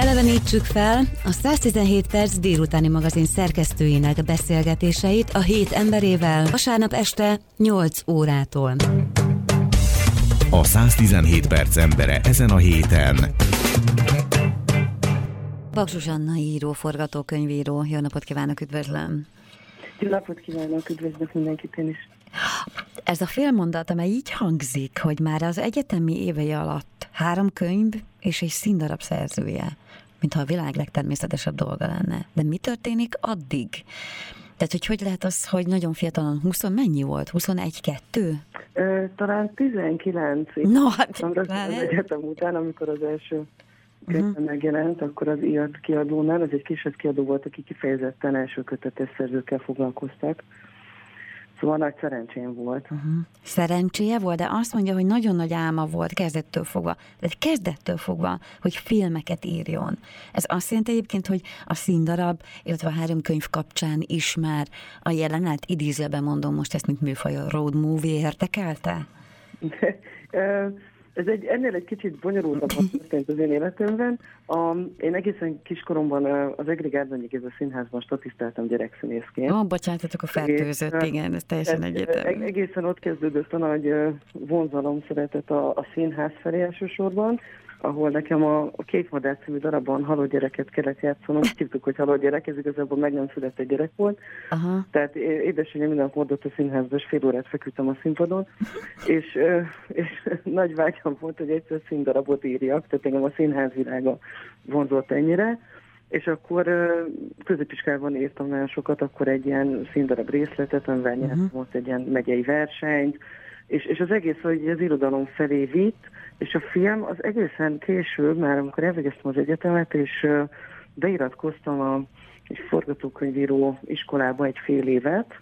Elevenítsük fel a 117 perc délutáni magazin szerkesztőinek beszélgetéseit a hét emberével vasárnap este 8 órától. A 117 perc embere ezen a héten. Bak Zsuzsanna író, forgatókönyvíró. Jó napot kívánok, üdvözlöm! Jó napot kívánok, üdvözlök mindenkit én is. Ez a félmondat, amely így hangzik, hogy már az egyetemi évei alatt három könyv és egy színdarab szerzője, mintha a világ legtermészetesebb dolga lenne. De mi történik addig? Tehát, hogy hogy lehet az, hogy nagyon fiatalon, 20 mennyi volt? 21-2? talán 19 No, hát, az, egyetem után, amikor az első könyv uh-huh. megjelent, akkor az ilyet kiadónál, ez egy kisebb kiadó volt, aki kifejezetten első kötetes szerzőkkel foglalkoztak. Szóval nagy szerencsém volt. Uh-huh. Szerencséje volt, de azt mondja, hogy nagyon nagy álma volt kezdettől fogva, de kezdettől fogva, hogy filmeket írjon. Ez azt jelenti egyébként, hogy a színdarab, illetve a három könyv kapcsán is már a jelenet, idézőben mondom most ezt, mint műfaj, a road movie érdekelte? Ez egy, ennél egy kicsit bonyolultabb történt az én életemben. A, én egészen kiskoromban az Egri Gárdonyi a színházban statisztáltam gyerekszínészként. Ó, oh, bocsánatok a fertőzött, igen, ez teljesen egyetem. Egészen ott kezdődött a nagy vonzalom szeretet a, a színház felé elsősorban ahol nekem a, a Kék Madár című darabban haló gyereket kellett játszanom. Úgy hívtuk, hogy haló gyerek, ez igazából meg nem született gyerek volt. Aha. Tehát édesanyja minden hordott a színházba, és fél órát feküdtem a színpadon, és, és nagy vágyam volt, hogy egyszer színdarabot írjak, tehát engem a színház világa vonzott ennyire. És akkor középiskolában írtam nagyon sokat, akkor egy ilyen színdarab részletet, amivel uh-huh. nyertem ott egy ilyen megyei versenyt, és, és az egész, hogy az irodalom felé vitt, és a film az egészen később, már amikor elvégeztem az egyetemet, és beiratkoztam a, egy forgatókönyvíró iskolába egy fél évet,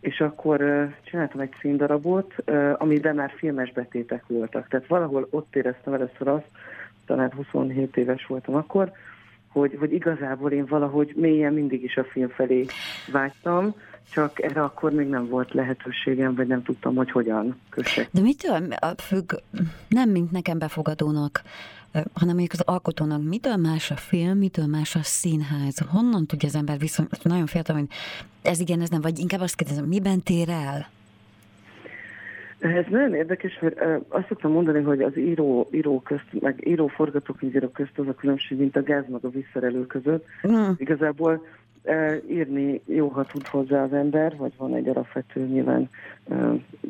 és akkor csináltam egy színdarabot, amiben már filmes betétek voltak. Tehát valahol ott éreztem először azt, talán 27 éves voltam akkor, hogy, hogy igazából én valahogy mélyen mindig is a film felé vágytam, csak erre akkor még nem volt lehetőségem, vagy nem tudtam, hogy hogyan kössek. De mitől függ, nem mint nekem befogadónak, hanem mondjuk az alkotónak, mitől más a film, mitől más a színház? Honnan tudja az ember viszont, nagyon fiatal, hogy ez igen, ez nem, vagy inkább azt kérdezem, miben tér el? Ez nagyon érdekes, mert azt szoktam mondani, hogy az író, író közt, meg író forgatókönyvíró közt az a különbség, mint a gáz meg a visszarelő között. Mm. Igazából írni jó, ha tud hozzá az ember, vagy van egy alapvető nyilván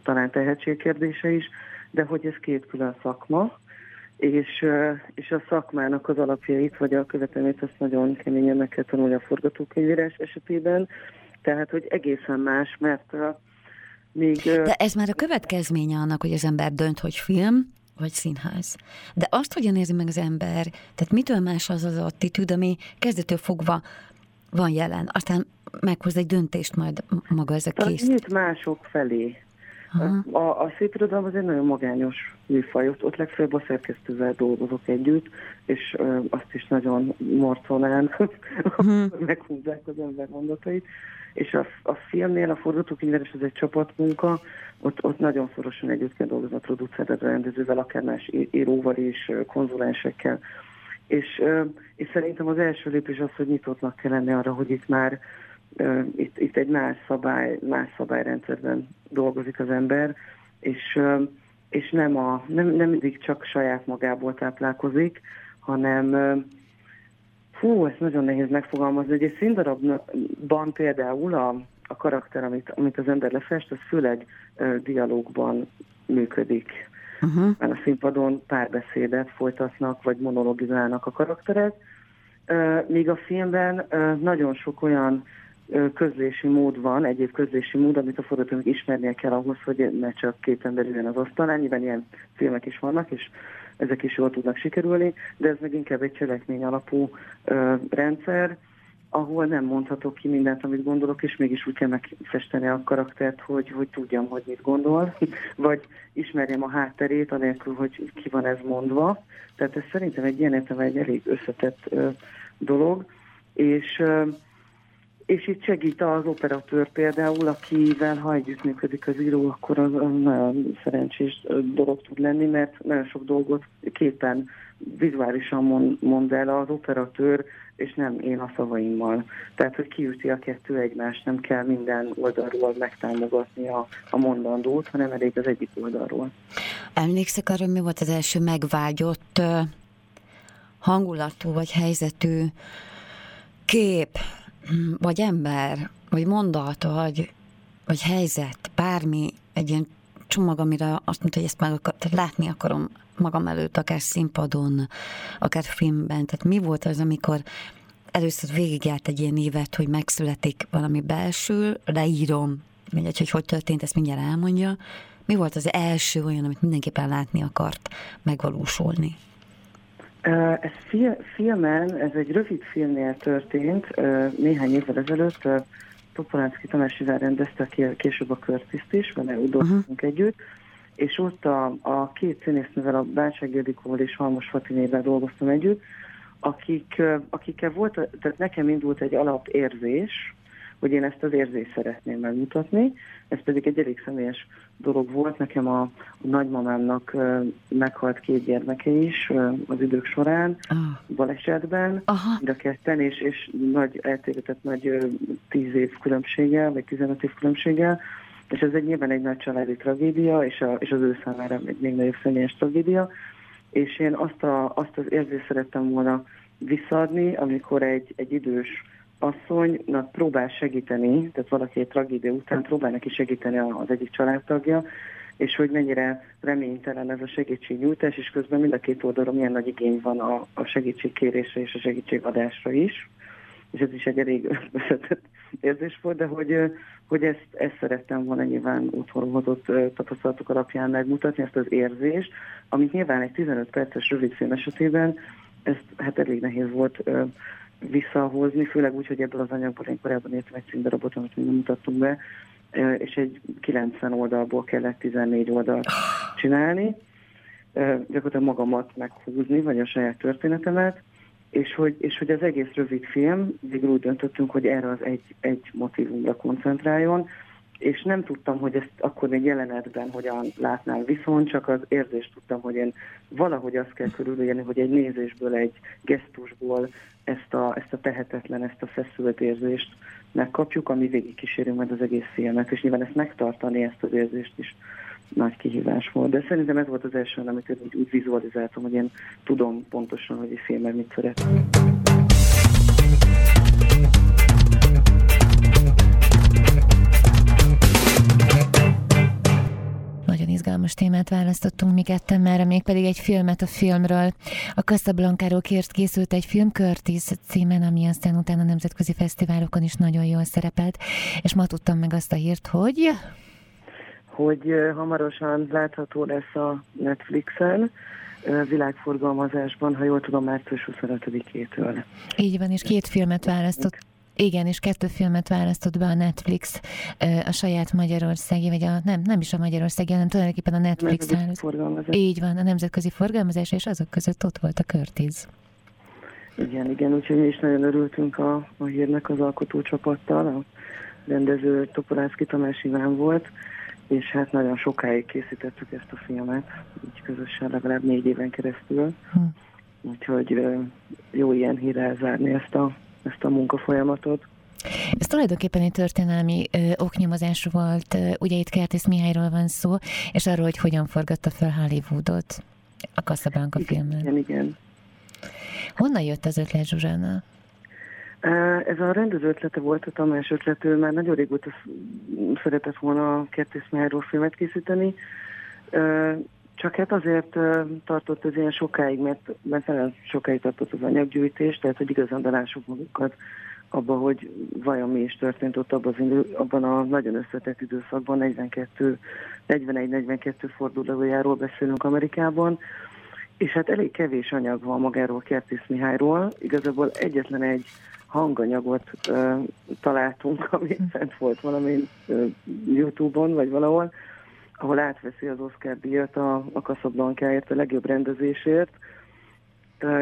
talán tehetségkérdése is, de hogy ez két külön szakma, és, és a szakmának az alapjait, vagy a követelmét azt nagyon keményen meg kell tanulni a forgatókönyvírás esetében, tehát, hogy egészen más, mert még... De ez már a következménye annak, hogy az ember dönt, hogy film, vagy színház. De azt hogyan érzi meg az ember, tehát mitől más az az attitűd, ami kezdetől fogva van jelen, aztán meghoz egy döntést majd maga ez a kész. Nyit mások felé. A, a szép irodalom az egy nagyon magányos műfaj, ott, ott legfeljebb a szerkesztővel dolgozok együtt, és ö, azt is nagyon morconán uh-huh. meghúzzák az ember mondatait. És a, a filmnél a forgatókönyvelés az egy csapatmunka, ott, ott nagyon szorosan együtt kell dolgozni a producerrel, rendezővel, akár más íróval és konzulensekkel. És, és szerintem az első lépés az, hogy nyitottnak kell lenni arra, hogy itt már itt, itt egy más, szabály, más szabályrendszerben dolgozik az ember, és, és nem, a, nem, nem mindig csak saját magából táplálkozik, hanem fú, ez nagyon nehéz megfogalmazni, hogy egy színdarabban például a, a karakter, amit, amit az ember lefest, az főleg uh, dialógban működik uh-huh. mert a színpadon párbeszédet folytatnak, vagy monologizálnak a karakterek. Míg a filmben nagyon sok olyan közlési mód van, egyéb közlési mód, amit a forgatónak ismernie kell ahhoz, hogy ne csak két ember üljön az asztalán. Nyilván ilyen filmek is vannak, és ezek is jól tudnak sikerülni, de ez meg inkább egy cselekmény alapú ö, rendszer, ahol nem mondhatok ki mindent, amit gondolok, és mégis úgy kell megfesteni a karaktert, hogy, hogy tudjam, hogy mit gondol, vagy ismerjem a hátterét, anélkül, hogy ki van ez mondva. Tehát ez szerintem egy ilyen értem egy elég összetett ö, dolog, és, ö, és itt segít az operatőr például, akivel ha együttműködik az író, akkor az nagyon szerencsés dolog tud lenni, mert nagyon sok dolgot képen vizuálisan mond, mond el az operatőr, és nem én a szavaimmal. Tehát, hogy kiüti a kettő egymást, nem kell minden oldalról megtámogatni a, a mondandót, hanem elég az egyik oldalról. Emlékszek arra, mi volt az első megvágyott hangulatú vagy helyzetű kép, vagy ember, vagy mondat, vagy, vagy helyzet, bármi, egy ilyen csomag, amire azt mondta, hogy ezt meg akar, tehát látni akarom magam előtt, akár színpadon, akár filmben. Tehát mi volt az, amikor először végigjárt egy ilyen évet, hogy megszületik valami belső, leírom, mindegy, hogy hogy történt, ezt mindjárt elmondja. Mi volt az első olyan, amit mindenképpen látni akart megvalósulni? Ez filmen, ez egy rövid filmnél történt, néhány évvel ezelőtt Topolánszki Tamásivel rendezte ki később a Körtiszt is, vele úgy dolgoztunk uh-huh. együtt, és ott a, a két színésznővel, a Bácsák Ildikóval és Halmos Fatinével dolgoztam együtt, akik, akikkel volt, tehát nekem indult egy alapérzés, hogy én ezt az érzést szeretném megmutatni. Ez pedig egy elég személyes dolog volt. Nekem a, a nagymamámnak meghalt két gyermeke is az idők során, ah. balesetben, Aha. mind a ketten, és, és nagy eltévetett nagy tíz év különbséggel, vagy 15 év különbséggel, és ez egy nyilván egy nagy családi tragédia, és, a, és az ő számára egy még nagyobb személyes tragédia, és én azt, a, azt az érzést szerettem volna visszaadni, amikor egy, egy idős asszonynak próbál segíteni, tehát valaki egy tragédia után próbál neki segíteni az egyik családtagja, és hogy mennyire reménytelen ez a segítségnyújtás, és közben mind a két oldalon milyen nagy igény van a, a segítségkérésre és a segítségadásra is. És ez is egy elég összetett érzés volt, de hogy, hogy ezt, ezt szerettem volna nyilván otthon hozott tapasztalatok alapján megmutatni, ezt az érzést, amit nyilván egy 15 perces rövidfilm esetében ezt hát elég nehéz volt visszahozni, főleg úgy, hogy ebből az anyagból én korábban értem egy színdarabot, amit még nem mutattunk be, és egy 90 oldalból kellett 14 oldalt csinálni, gyakorlatilag magamat meghúzni, vagy a saját történetemet, és hogy, és hogy az egész rövid film, végül úgy döntöttünk, hogy erre az egy, egy motivumra koncentráljon, és nem tudtam, hogy ezt akkor még jelenetben hogyan látnám viszont, csak az érzést tudtam, hogy én valahogy azt kell körülülni, hogy egy nézésből, egy gesztusból ezt a, ezt a tehetetlen, ezt a feszült érzést megkapjuk, ami végig kíséri majd az egész filmet, és nyilván ezt megtartani, ezt az érzést is nagy kihívás volt. De szerintem ez volt az első, amikor úgy, úgy vizualizáltam, hogy én tudom pontosan, hogy egy filmben mit szeretnék. Izgalmas témát választottunk mi ketten, már mégpedig egy filmet a filmről. A Casablanca-ról kért készült egy film Curtis címen, ami aztán utána a nemzetközi fesztiválokon is nagyon jól szerepelt, és ma tudtam meg azt a hírt, hogy... Hogy hamarosan látható lesz a Netflixen, világforgalmazásban, ha jól tudom, március 25-től. Így van, és két filmet választott igen, és kettő filmet választott be a Netflix a saját magyarországi, vagy a, nem, nem is a magyarországi, hanem tulajdonképpen a Netflix forgalmazás. Így van, a nemzetközi forgalmazás, és azok között ott volt a Curtis. Igen, igen, úgyhogy mi is nagyon örültünk a, a hírnek az alkotócsapattal, a rendező Topolászki Tamás Iván volt, és hát nagyon sokáig készítettük ezt a filmet, így közösen legalább négy éven keresztül. Hm. Úgyhogy jó ilyen hírrel zárni ezt a ezt a munkafolyamatot. Ez tulajdonképpen egy történelmi ö, oknyomozás volt, ö, ugye itt Kertész Mihályról van szó, és arról, hogy hogyan forgatta fel Hollywoodot a Casablanca filmben. Igen, igen. Honnan jött az ötlet Zsuzsána? Ez a rendező ötlete volt, a Tamás ötlető, már nagyon régóta szeretett volna a Kertész Mihályról filmet készíteni, csak hát azért tartott ez ilyen sokáig, mert, mert nagyon sokáig tartott az anyaggyűjtés, tehát hogy igazán belássuk magukat abba, hogy vajon mi is történt ott abban, az idő, abban a nagyon összetett időszakban, 42, 41-42 fordulójáról beszélünk Amerikában, és hát elég kevés anyag van magáról Kertész Mihályról. Igazából egyetlen egy hanganyagot uh, találtunk, ami fent volt valami YouTube-on, vagy valahol, ahol átveszi az Oscar díjat a, a Casablanca-ért, a legjobb rendezésért,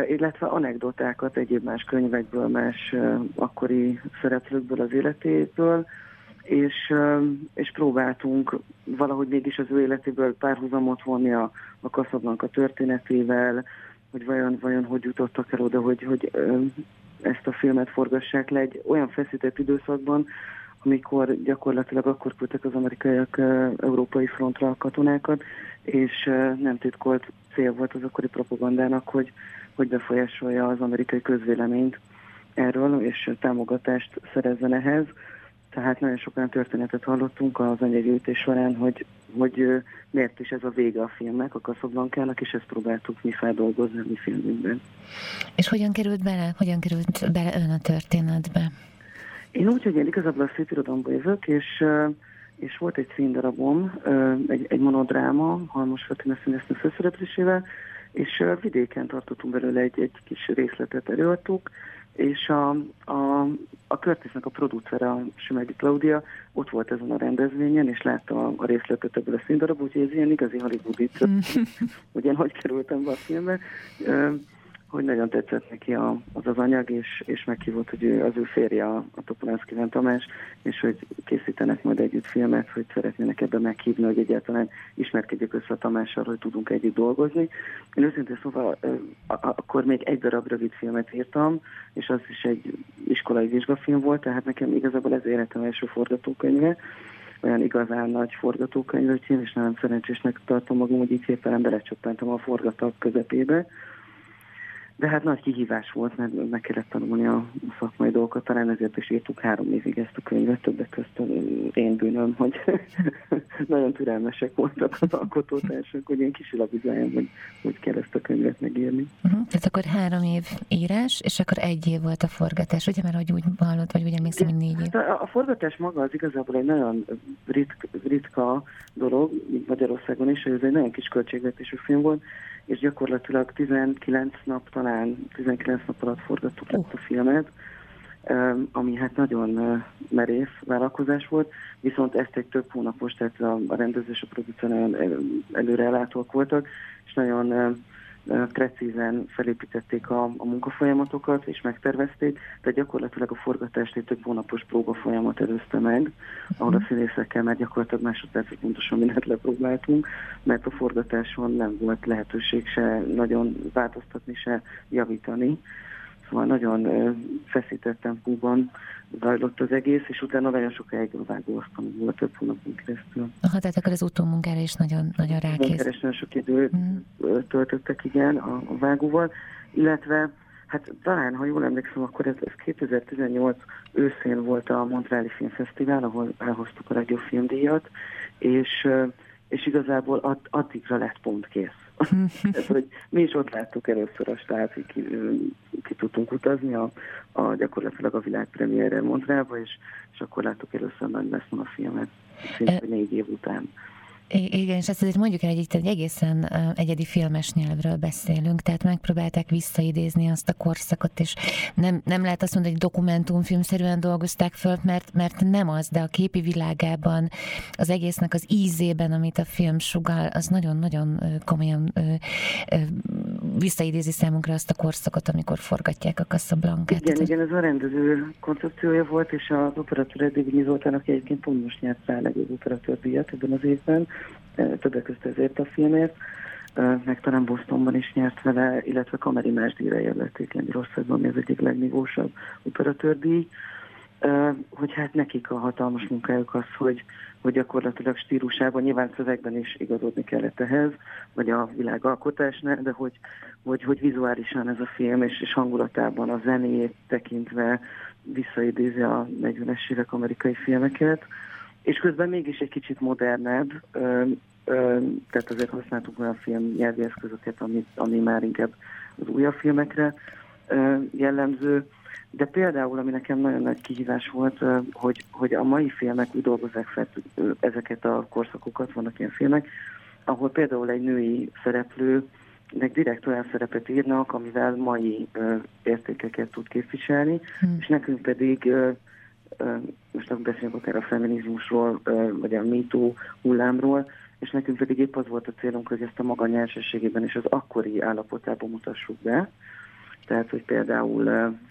illetve anekdotákat egyéb más könyvekből, más akkori szereplőkből az életéből, és, és próbáltunk valahogy mégis az ő életéből párhuzamot vonni a, a Casablanca történetével, hogy vajon, vajon hogy jutottak el oda, hogy, hogy ezt a filmet forgassák le egy olyan feszített időszakban, amikor gyakorlatilag akkor küldtek az amerikaiak európai frontra a katonákat, és nem titkolt cél volt az akkori propagandának, hogy, hogy befolyásolja az amerikai közvéleményt erről, és támogatást szerezzen ehhez. Tehát nagyon sok olyan történetet hallottunk az anyaggyűjtés során, hogy, hogy miért is ez a vége a filmnek, a Kaszablankának, és ezt próbáltuk mi feldolgozni a mi filmünkben. És hogyan került bele, hogyan került bele ön a történetbe? Én úgy, hogy én igazából a szépirodalomba jövök, és, és volt egy színdarabom, egy, egy monodráma, Halmos Fatima színésznő főszereplésével, és vidéken tartottunk belőle egy, egy kis részletet előadtuk, és a, a, a Curtisnek a producere, a Sümegi Claudia ott volt ezen a rendezvényen, és látta a, a részletet ebből a színdarab, úgyhogy ez ilyen igazi hollywoodi, hogy én hogy kerültem be a filmbe hogy nagyon tetszett neki a, az az anyag, és, és meghívott, hogy ő, az ő férje a, a Topolánszki Tamás, és hogy készítenek majd együtt filmet, hogy szeretnének ebben meghívni, hogy egyáltalán ismerkedjük össze a Tamással, hogy tudunk együtt dolgozni. Én őszintén szóval akkor még egy darab rövid filmet írtam, és az is egy iskolai vizsgafilm volt, tehát nekem igazából ez életem első forgatókönyve, olyan igazán nagy forgatókönyv, hogy nagyon szerencsésnek tartom magam, hogy így szépen belecsöppentem a forgatók közepébe, de hát nagy kihívás volt, mert meg kellett tanulni a szakmai dolgokat, talán ezért is írtuk három évig ezt a könyvet, többek között én bűnöm, hogy nagyon türelmesek voltak az alkotótársak, hogy én kisilabizáljam, hogy hogy kell ezt a könyvet megírni. Uh-huh. Tehát akkor három év írás, és akkor egy év volt a forgatás, ugye, mert hogy úgy hallott, vagy úgy emlékszem, hogy négy év. Hát a, a forgatás maga az igazából egy nagyon ritka, ritka dolog, Magyarországon is, hogy ez egy nagyon kis költségvetésű film volt, és gyakorlatilag 19 nap, talán 19 nap alatt forgattuk uh. a filmet, ami hát nagyon merész vállalkozás volt, viszont ezt egy több hónapos, tehát a, a rendező és a producer nagyon előrelátók voltak, és nagyon precízen felépítették a, a munkafolyamatokat, és megtervezték, tehát gyakorlatilag a forgatást egy több hónapos próba folyamat előzte meg, ahol a színészekkel már gyakorlatilag másodpercig pontosan mindent lepróbáltunk, mert a forgatáson nem volt lehetőség se nagyon változtatni, se javítani. Szóval nagyon feszített tempóban zajlott az egész, és utána nagyon sokáig vágóztam, volt több hónapon keresztül. Aha, tehát akkor az utómunkára is nagyon, nagyon rákész. Keresően sok időt mm. töltöttek, igen, a, a vágóval, illetve Hát talán, ha jól emlékszem, akkor ez, ez 2018 őszén volt a Montreali Filmfesztivál, ahol elhoztuk a legjobb filmdíjat, és, és igazából add, addigra lett pont kész. Ez, hogy mi is ott láttuk először a hogy ki, ki tudtunk utazni a, a gyakorlatilag a világpremiérre Montrealba, és, és akkor láttuk először nagy a filmet, szinte négy év után. Igen, és ezt azért mondjuk el, hogy itt egy egészen egyedi filmes nyelvről beszélünk, tehát megpróbálták visszaidézni azt a korszakot, és nem, nem lehet azt mondani, hogy dokumentumfilmszerűen dolgozták föl, mert, mert nem az, de a képi világában, az egésznek az ízében, amit a film sugal, az nagyon-nagyon komolyan visszaidézi számunkra azt a korszakot, amikor forgatják a Casablanca-t. Igen, igen, ez a rendező koncepciója volt, és az operatőr Eddig Zoltának egyébként pont most nyert rá legjobb operatőr ebben az évben, többek között ezért a filmért, meg talán Bostonban is nyert vele, illetve Kameri Más díjra jelölték Lengyelországban, ami az egyik legnívósabb operatőrdíj, hogy hát nekik a hatalmas munkájuk az, hogy, hogy gyakorlatilag stílusában, nyilván szövegben is igazodni kellett ehhez, vagy a világalkotásnál, de hogy, hogy, hogy vizuálisan ez a film, és, és hangulatában a zenét tekintve visszaidézi a 40-es évek amerikai filmeket, és közben mégis egy kicsit modernebb, ö, ö, tehát azért használtuk olyan film nyelvi eszközöket, ami, ami már inkább az újabb filmekre ö, jellemző, de például, ami nekem nagyon nagy kihívás volt, hogy, hogy a mai filmek úgy dolgozzák fel ezeket a korszakokat, vannak ilyen filmek, ahol például egy női szereplőnek direkt olyan szerepet írnak, amivel mai ö, értékeket tud képviselni, hmm. és nekünk pedig ö, most nem beszélünk akár a feminizmusról, vagy a MeToo hullámról, és nekünk pedig épp az volt a célunk, hogy ezt a maga nyersességében és az akkori állapotában mutassuk be, Tehát, hogy például...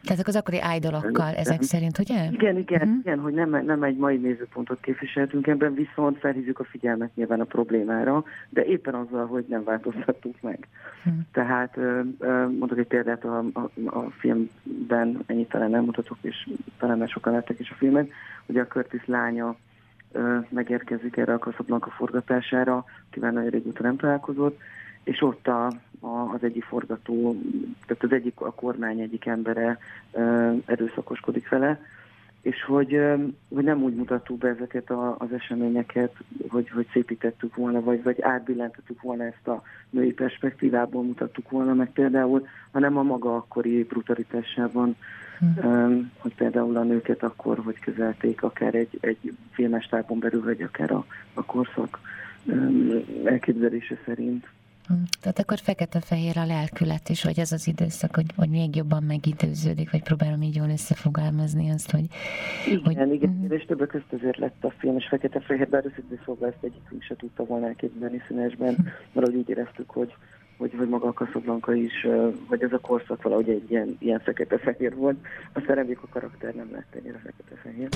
Tehát az akkori idolokkal ezek szerint, ugye? Igen, igen, uh-huh. igen hogy nem, nem egy mai nézőpontot képviseltünk ebben, viszont felhívjuk a figyelmet nyilván a problémára, de éppen azzal, hogy nem változtattuk meg. Uh-huh. Tehát mondok egy példát a, a, a filmben, ennyit talán nem mutatok, és talán már sokan láttak is a filmet, hogy a Curtis lánya megérkezik erre a Casablanca forgatására, akivel nagyon régóta nem találkozott, és ott a, az egyik forgató, tehát az egyik a kormány egyik embere erőszakoskodik vele, és hogy, hogy nem úgy mutattuk be ezeket a, az eseményeket, hogy, hogy szépítettük volna, vagy, vagy átbillentettük volna ezt a női perspektívából mutattuk volna meg például, hanem a maga akkori brutalitásában, hmm. hogy például a nőket akkor, hogy kezelték akár egy, egy filmestárban belül, vagy akár a, a korszak elképzelése szerint. Tehát akkor fekete-fehér a lelkület is, hogy ez az időszak, hogy, hogy még jobban megidőződik, vagy próbálom így jól összefogalmazni azt, hogy... Igen, hogy... igen, uh-huh. és többek között ezért lett a film, és fekete-fehér, bár összintén szóval ezt egyikünk se tudta volna elképzelni színesben, uh-huh. mert úgy éreztük, hogy, hogy, hogy maga a Kaszoblanka is, vagy ez a korszak valahogy egy ilyen, ilyen fekete-fehér volt. Aztán reméljük a karakter nem lett ennyire fekete-fehér.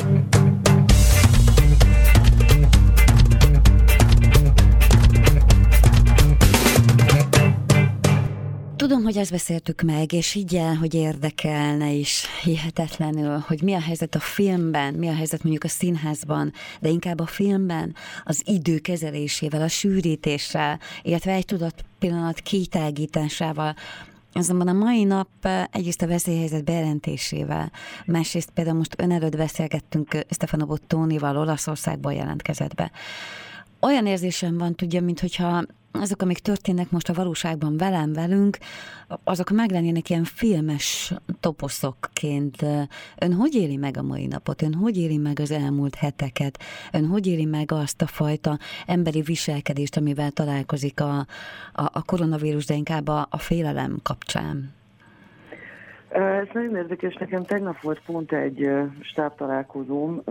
Tudom, hogy ezt beszéltük meg, és így hogy érdekelne is hihetetlenül, hogy mi a helyzet a filmben, mi a helyzet mondjuk a színházban, de inkább a filmben az idő kezelésével, a sűrítéssel, illetve egy tudat pillanat kitágításával, Azonban a mai nap eh, egyrészt a veszélyhelyzet bejelentésével, másrészt például most ön előtt beszélgettünk eh, Stefano Bottónival, Olaszországból jelentkezett be. Olyan érzésem van, tudja, mintha azok, amik történnek most a valóságban velem, velünk, azok meglennének ilyen filmes toposzokként. Ön hogy éli meg a mai napot? Ön hogy éli meg az elmúlt heteket? Ön hogy éli meg azt a fajta emberi viselkedést, amivel találkozik a, a, a koronavírus, de inkább a, a félelem kapcsán? Ez nagyon érdekes. Nekem tegnap volt pont egy stábtalálkozóm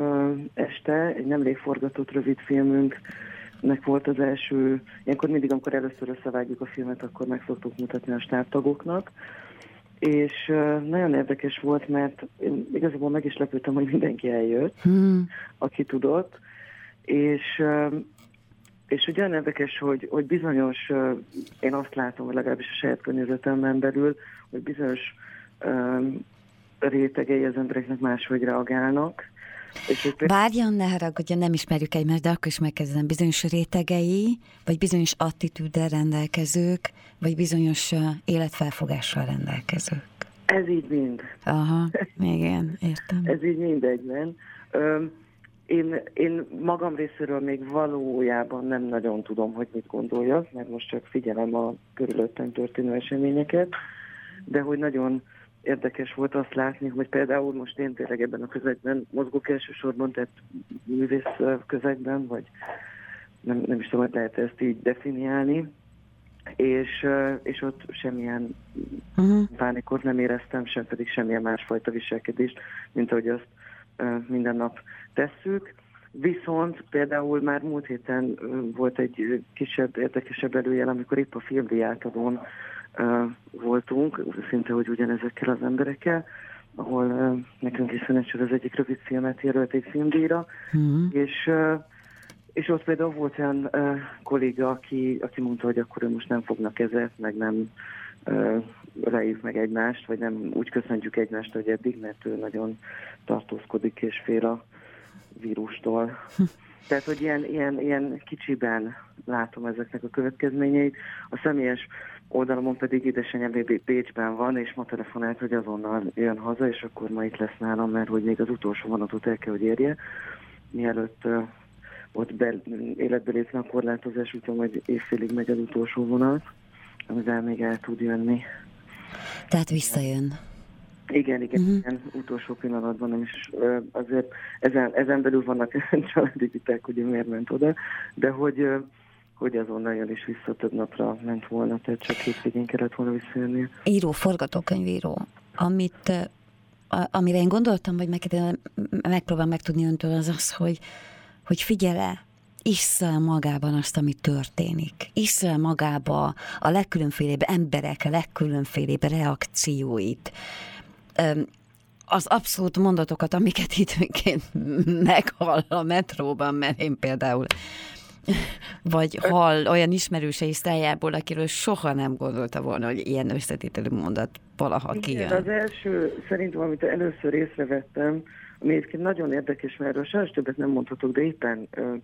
este, egy nemrég forgatott rövid filmünk nek volt az első, ilyenkor mindig, amikor először összevágjuk a filmet, akkor meg szoktuk mutatni a stábtagoknak, és nagyon érdekes volt, mert én igazából meg is lepődtem, hogy mindenki eljött, hmm. aki tudott, és és ugye olyan érdekes, hogy, hogy bizonyos, én azt látom, hogy legalábbis a saját környezetemben belül, hogy bizonyos uh, rétegei az embereknek máshogy reagálnak, Várjon, ne haragudjon, nem ismerjük egymást, de akkor is megkezdem bizonyos rétegei, vagy bizonyos attitűddel rendelkezők, vagy bizonyos életfelfogással rendelkezők. Ez így mind. Aha, igen, értem. Ez így mindegyben. Én, én magam részéről még valójában nem nagyon tudom, hogy mit gondoljak, mert most csak figyelem a körülöttem történő eseményeket, de hogy nagyon érdekes volt azt látni, hogy például most én tényleg ebben a közegben mozgok elsősorban, tehát művész közegben, vagy nem, nem is tudom, hogy lehet ezt így definiálni, és, és ott semmilyen uh-huh. pánikot nem éreztem, sem pedig semmilyen másfajta viselkedést, mint ahogy azt minden nap tesszük. Viszont például már múlt héten volt egy kisebb, érdekesebb előjel, amikor épp a filmdiátadón voltunk, szinte hogy ugyanezekkel az emberekkel, ahol uh, nekünk is Szünecsor az egyik rövid filmet jelölték filmdíjra, mm. és, uh, és ott például volt olyan uh, kolléga, aki, aki mondta, hogy akkor ő most nem fognak kezet, meg nem uh, leív meg egymást, vagy nem úgy köszöntjük egymást, hogy eddig, mert ő nagyon tartózkodik és fél a vírustól. Tehát, hogy ilyen, ilyen, ilyen kicsiben látom ezeknek a következményeit. A személyes oldalomon pedig édesanyám Bécsben van, és ma telefonált, hogy azonnal jön haza, és akkor ma itt lesz nálam, mert hogy még az utolsó vonatot el kell, hogy érje, mielőtt uh, ott be, életbe lépne a korlátozás, úgyhogy majd évfélig megy az utolsó vonat, amivel még el tud jönni. Tehát visszajön. Igen, igen, uh-huh. igen, utolsó pillanatban nem is, azért ezen, ezen belül vannak családi viták, hogy miért ment oda, de hogy hogy azonnal jön is vissza több napra ment volna, tehát csak hétvégén kellett volna visszajönni. Író, forgatókönyvíró, amit, amire én gondoltam, hogy meg, megpróbálom megtudni öntől, az az, hogy, hogy figyele issza magában azt, ami történik. Issza magába a legkülönfélébb emberek, a legkülönfélébb reakcióit. Az abszolút mondatokat, amiket időnként meghall a metróban, mert én például vagy hall olyan ismerősei szájából, akiről soha nem gondolta volna, hogy ilyen összetételű mondat valaha kijön. Az első, szerintem, amit először észrevettem, ami egyébként nagyon érdekes, mert erről sajnos többet nem mondhatok, de éppen ö,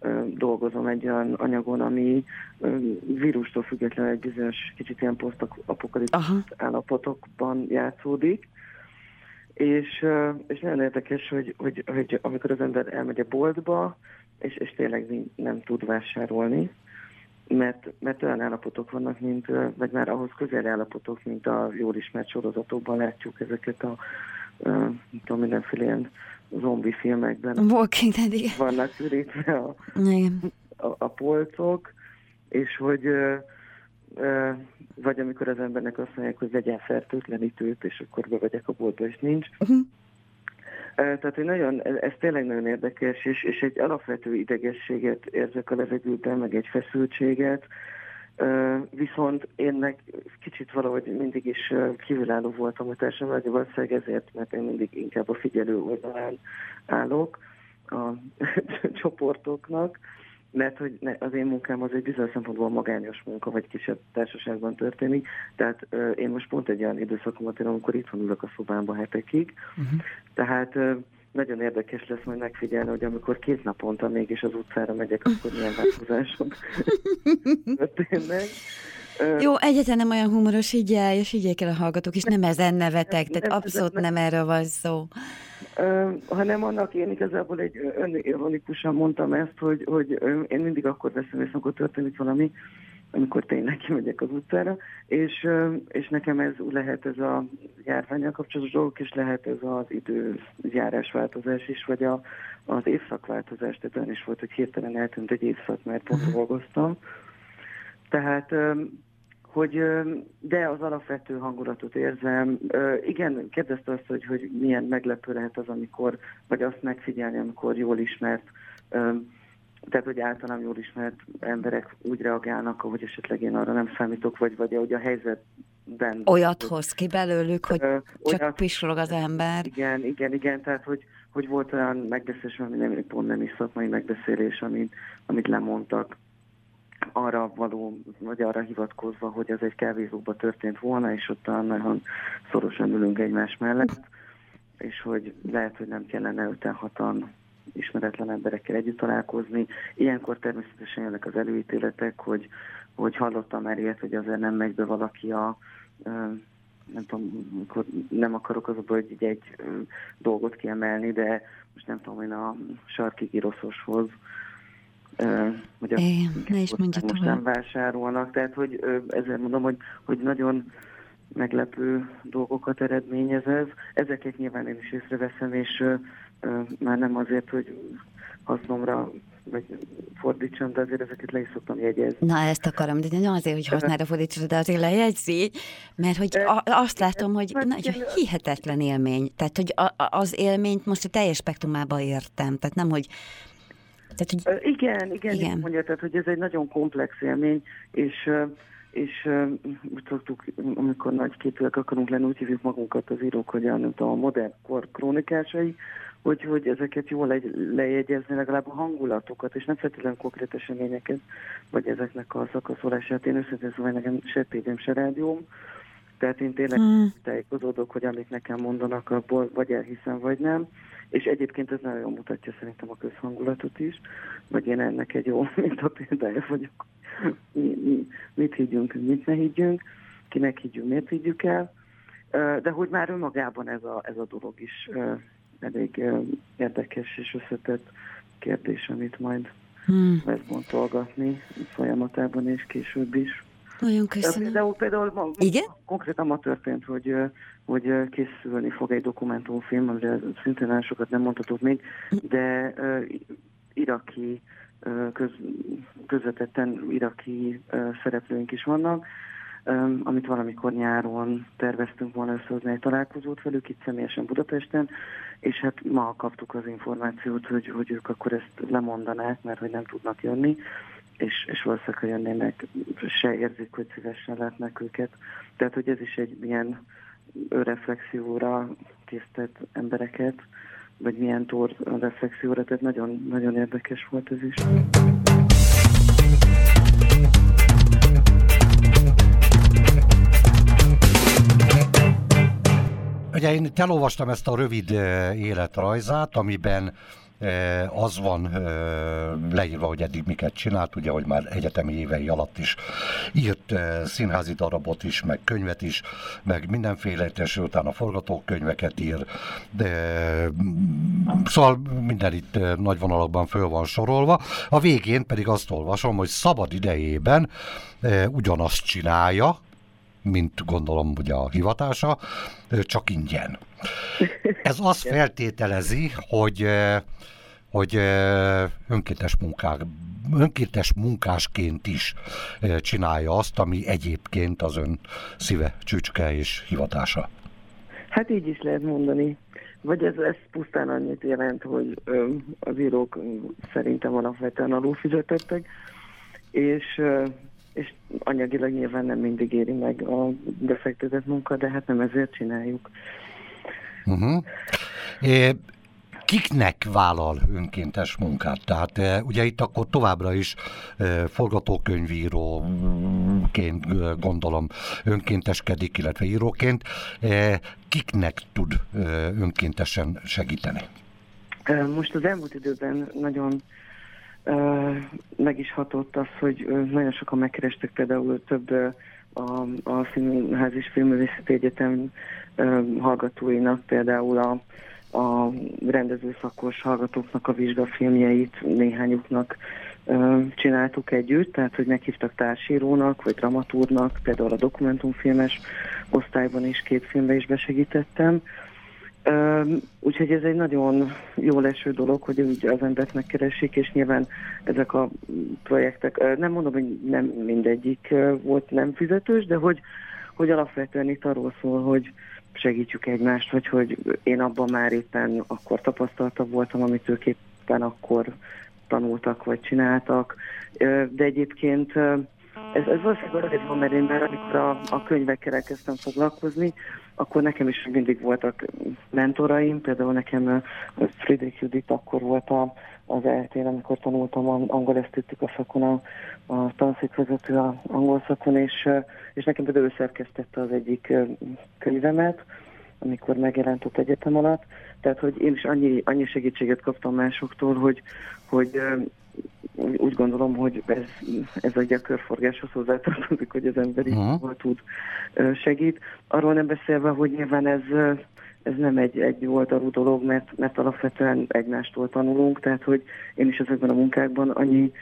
ö, dolgozom egy olyan anyagon, ami ö, vírustól függetlenül egy bizonyos kicsit ilyen posztapokaliptikus állapotokban játszódik. És, és nagyon érdekes, hogy, hogy, hogy amikor az ember elmegy a boltba, és, és tényleg nem tud vásárolni, mert, mert olyan állapotok vannak, mint, vagy már ahhoz közeli állapotok, mint a jól ismert sorozatokban látjuk ezeket a uh, tudom, mindenféle ilyen zombi filmekben. Walking Dead, igen. Vannak ürítve a, a, a polcok, és hogy vagy amikor az embernek azt mondják, hogy vegyen fertőtlenítőt, és akkor bevegyek a boltba, és nincs. Uh-huh. Tehát, hogy nagyon, ez tényleg nagyon érdekes, és, és egy alapvető idegességet érzek a levegőben, meg egy feszültséget, viszont én meg kicsit valahogy mindig is kívülálló voltam a társadalom, valószínűleg ezért, mert én mindig inkább a figyelő oldalán állok a csoportoknak, mert hogy az én munkám az egy bizonyos szempontból magányos munka, vagy kisebb társaságban történik. Tehát uh, én most pont egy olyan időszakomat én, amikor itt ülök a szobámba hetekig. Uh-huh. Tehát uh, nagyon érdekes lesz majd megfigyelni, hogy amikor két naponta mégis az utcára megyek, akkor milyen változások történnek. Jó, egyetlen nem olyan humoros, el, és higgyék el a hallgatók, és nem ezen nevetek, tehát abszolút nem erről van szó. Hanem annak én igazából egy önironikusan mondtam ezt, hogy, hogy én mindig akkor veszem észre, amikor történik valami, amikor tényleg kimegyek az utcára, és, és nekem ez lehet ez a járványal kapcsolatos dolgok, és lehet ez az időjárás változás is, vagy a, az évszakváltozás, tehát olyan is volt, hogy hirtelen eltűnt egy évszak, mert pont uh-huh. dolgoztam. Tehát hogy de az alapvető hangulatot érzem. Igen, kérdezte azt, hogy, hogy milyen meglepő lehet az, amikor, vagy azt megfigyelni, amikor jól ismert, tehát, hogy általán jól ismert emberek úgy reagálnak, ahogy esetleg én arra nem számítok, vagy, vagy ahogy a helyzetben... Olyat hoz ki belőlük, hogy ö, csak olyat, pislog az ember. Igen, igen, igen, tehát, hogy, hogy volt olyan megbeszélés, ami nem, pont nem is szakmai megbeszélés, amit, amit lemondtak arra való, vagy arra hivatkozva, hogy ez egy kávézóban történt volna, és ott nagyon szorosan ülünk egymás mellett, és hogy lehet, hogy nem kellene öten hatan ismeretlen emberekkel együtt találkozni. Ilyenkor természetesen jönnek az előítéletek, hogy, hogy hallottam már ilyet, hogy azért nem megy be valaki a nem tudom, akkor nem akarok az hogy egy, egy dolgot kiemelni, de most nem tudom, én a sarki giroszoshoz hogy a é, ne is most nem vásárolnak, tehát hogy ezért mondom, hogy, hogy nagyon meglepő dolgokat eredményez ez. Ezeket nyilván én is észreveszem, és már nem azért, hogy hasznomra vagy fordítsam, de azért ezeket le is szoktam jegyezni. Na, ezt akarom, de nem azért, hogy hasznára fordítsam, de azért lejegyzi, mert hogy a, azt látom, hogy na, egy hihetetlen élmény. Tehát, hogy a, az élményt most a teljes spektrumában értem. Tehát nem, hogy tehát, hogy... Igen, igen, igen. mondja, tehát, hogy ez egy nagyon komplex élmény, és és úgy szoktuk, amikor nagy képűek akarunk lenni, úgy hívjuk magunkat az írók, hogy a, a modern kor krónikásai, hogy, hogy ezeket jól legy, lejegyezni, legalább a hangulatokat, és nem feltétlenül konkrét eseményeket, vagy ezeknek a szakaszolását. Én őszintén szóval nekem se tévém, se rádióm, tehát én tényleg hmm. tájékozódok, hogy amit nekem mondanak, abból vagy elhiszem, vagy nem. És egyébként ez nagyon jól mutatja szerintem a közhangulatot is, vagy én ennek egy jó a példája vagyok. Mi, mi, mit higgyünk, mit ne higgyünk, kinek higgyünk, miért higgyük el. De hogy már önmagában ez a, ez a dolog is elég érdekes és összetett kérdés, amit majd hmm. lesz bontolgatni folyamatában és később is. Nagyon köszönöm. De például ma, Igen? konkrétan ma történt, hogy, hogy készülni fog egy dokumentumfilm, amire szintén nagyon sokat nem mondhatok még, de uh, iraki, köz, közvetetten iraki szereplőink is vannak, amit valamikor nyáron terveztünk volna összehozni egy találkozót velük itt személyesen Budapesten, és hát ma kaptuk az információt, hogy, hogy ők akkor ezt lemondanák, mert hogy nem tudnak jönni, és, és valószínűleg, ha jönnének, se érzik, hogy szívesen látnak őket. Tehát, hogy ez is egy milyen reflexióra készített embereket, vagy milyen tor reflexióra, tehát nagyon, nagyon érdekes volt ez is. Ugye én elolvastam ezt a rövid életrajzát, amiben az van leírva, hogy eddig miket csinált, ugye, hogy már egyetemi évei alatt is írt színházi darabot is, meg könyvet is, meg mindenféle, és utána forgatókönyveket ír. De, szóval minden itt nagy vonalakban föl van sorolva. A végén pedig azt olvasom, hogy szabad idejében ugyanazt csinálja, mint gondolom ugye a hivatása, csak ingyen. Ez azt feltételezi, hogy hogy önkéntes, munkák, önkéntes munkásként is csinálja azt, ami egyébként az ön szíve, csücske és hivatása. Hát így is lehet mondani. Vagy ez, ez pusztán annyit jelent, hogy az írók szerintem alapvetően alulfizetettek, és és anyagilag nyilván nem mindig éri meg a befektetett munka, de hát nem ezért csináljuk. Uh-huh. É, kiknek vállal önkéntes munkát? Tehát e, ugye itt akkor továbbra is e, forgatókönyvíróként e, gondolom önkénteskedik, illetve íróként. E, kiknek tud e, önkéntesen segíteni? Most az elmúlt időben nagyon meg is hatott az, hogy nagyon sokan megkerestek például több a, a Színház és Filmművészeti Egyetem hallgatóinak például a, a rendezőszakos hallgatóknak a vizsgafilmjeit néhányuknak csináltuk együtt, tehát hogy meghívtak társírónak, vagy dramatúrnak, például a dokumentumfilmes osztályban is két filmbe is besegítettem. Úgyhogy ez egy nagyon jó leső dolog, hogy úgy az embert megkeresik, és nyilván ezek a projektek, nem mondom, hogy nem mindegyik volt nem fizetős, de hogy, hogy alapvetően itt arról szól, hogy segítjük egymást, vagy hogy én abban már éppen akkor tapasztaltabb voltam, amit ők éppen akkor tanultak, vagy csináltak. De egyébként ez, ez valószínűleg azért van, mert én már amikor a, a könyvekkel elkezdtem foglalkozni, akkor nekem is mindig voltak mentoraim, például nekem Friedrich Judit akkor volt a, az eltén, amikor tanultam angol esztétika szakon, a, a tanszékvezető a angol szakon, és, és nekem például ő szerkesztette az egyik könyvemet, amikor megjelent ott egyetem alatt. Tehát, hogy én is annyi, annyi segítséget kaptam másoktól, hogy, hogy úgy gondolom, hogy ez, ez egy a körforgáshoz hozzátartozik, hogy az ember uh-huh. tud segít. Arról nem beszélve, hogy nyilván ez, ez nem egy, egy oldalú dolog, mert, mert alapvetően egymástól tanulunk, tehát hogy én is ezekben a munkákban annyi